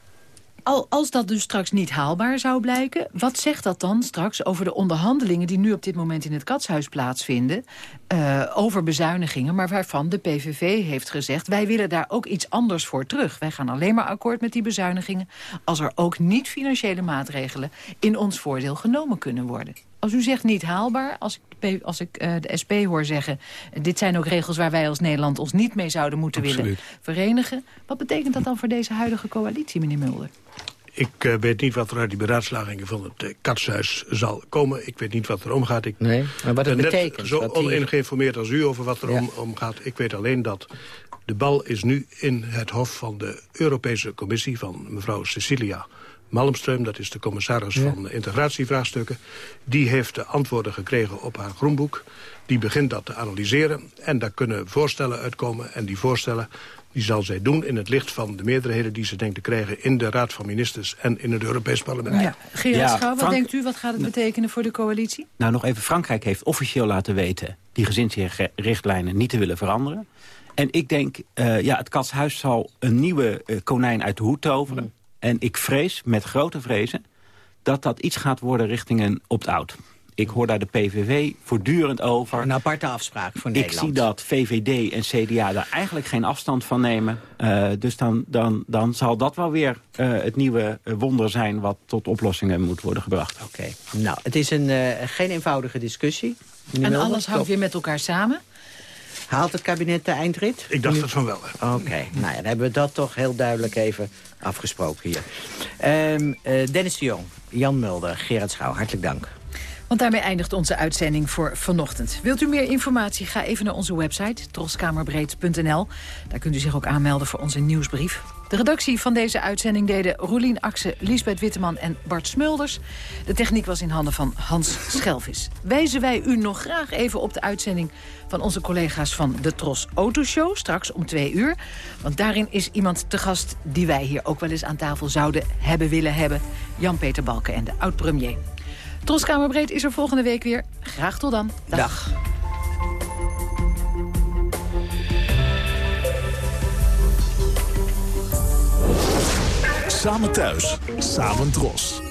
Al, als dat dus straks niet haalbaar zou blijken... wat zegt dat dan straks over de onderhandelingen... die nu op dit moment in het Katshuis plaatsvinden... Uh, over bezuinigingen, maar waarvan de PVV heeft gezegd... wij willen daar ook iets anders voor terug. Wij gaan alleen maar akkoord met die bezuinigingen... als er ook niet financiële maatregelen in ons voordeel genomen kunnen worden. Als u zegt niet haalbaar, als ik, als ik uh, de SP hoor zeggen... dit zijn ook regels waar wij als Nederland ons niet mee zouden moeten willen verenigen. Wat betekent dat dan voor deze huidige coalitie, meneer Mulder? Ik uh, weet niet wat er uit die beraadslagingen van het uh, katshuis zal komen. Ik weet niet wat er omgaat. Ik nee, maar wat het ben betekent. net zo ongeïnformeerd als u over wat er ja. om, omgaat. Ik weet alleen dat de bal is nu in het hof van de Europese Commissie... van mevrouw Cecilia Malmström, dat is de commissaris ja. van integratievraagstukken... die heeft de antwoorden gekregen op haar groenboek. Die begint dat te analyseren. En daar kunnen voorstellen uitkomen. En die voorstellen die zal zij doen in het licht van de meerderheden die ze denkt te krijgen... in de Raad van Ministers en in het Europees Parlement. Ja. Gerard ja, Schouw, wat Frank... denkt u? Wat gaat het betekenen voor de coalitie? Nou, nog even. Frankrijk heeft officieel laten weten... die gezinsrichtlijnen niet te willen veranderen. En ik denk, uh, ja, het katshuis zal een nieuwe uh, konijn uit de hoed toveren. En ik vrees, met grote vrezen, dat dat iets gaat worden richting een opt-out. Ik hoor daar de PVV voortdurend over. Een aparte afspraak voor Nederland. Ik zie dat VVD en CDA daar eigenlijk geen afstand van nemen. Uh, dus dan, dan, dan zal dat wel weer uh, het nieuwe wonder zijn... wat tot oplossingen moet worden gebracht. Oké. Okay. Nou, het is een, uh, geen eenvoudige discussie. En alles hangt weer met elkaar samen? Haalt het kabinet de eindrit? Ik dacht het van wel. Oké, okay. nou ja, dan hebben we dat toch heel duidelijk even afgesproken hier. Um, Dennis de Jong, Jan Mulder, Gerard Schouw, hartelijk dank. Want daarmee eindigt onze uitzending voor vanochtend. Wilt u meer informatie? Ga even naar onze website, troskamerbreed.nl. Daar kunt u zich ook aanmelden voor onze nieuwsbrief. De redactie van deze uitzending deden Roelien Akse, Lisbeth Witteman en Bart Smulders. De techniek was in handen van Hans Schelvis. Wijzen wij u nog graag even op de uitzending van onze collega's van de Tros Autoshow, straks om twee uur. Want daarin is iemand te gast die wij hier ook wel eens aan tafel zouden hebben willen hebben. Jan-Peter Balken en de oud-premier. Troskamerbreed is er volgende week weer. Graag tot dan. Dag. Samen thuis, samen Tros.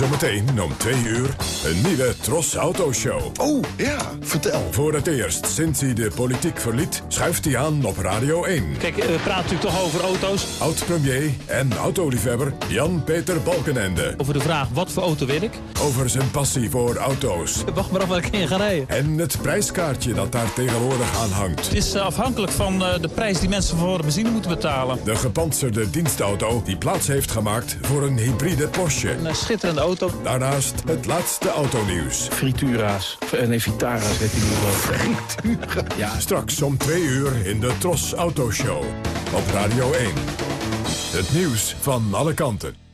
Zometeen om twee uur een nieuwe Tros Autoshow. Oh, ja, vertel. Voor het eerst sinds hij de politiek verliet, schuift hij aan op Radio 1. Kijk, we praten natuurlijk toch over auto's. Oud-premier en autoliefhebber Jan-Peter Balkenende. Over de vraag, wat voor auto wil ik? Over zijn passie voor auto's. Wacht maar af waar ik in ga rijden. En het prijskaartje dat daar tegenwoordig aan hangt. Het is uh, afhankelijk van uh, de prijs die mensen voor de benzine moeten betalen. De gepantserde dienstauto die plaats heeft gemaakt voor een hybride Porsche. Een uh, schitterende auto. Daarnaast het laatste autonieuws. Fritura's. Nee, Vitara's heet die nu wel. Fritura. Ja. Straks om twee uur in de Tros Autoshow. Op Radio 1. Het nieuws van alle kanten.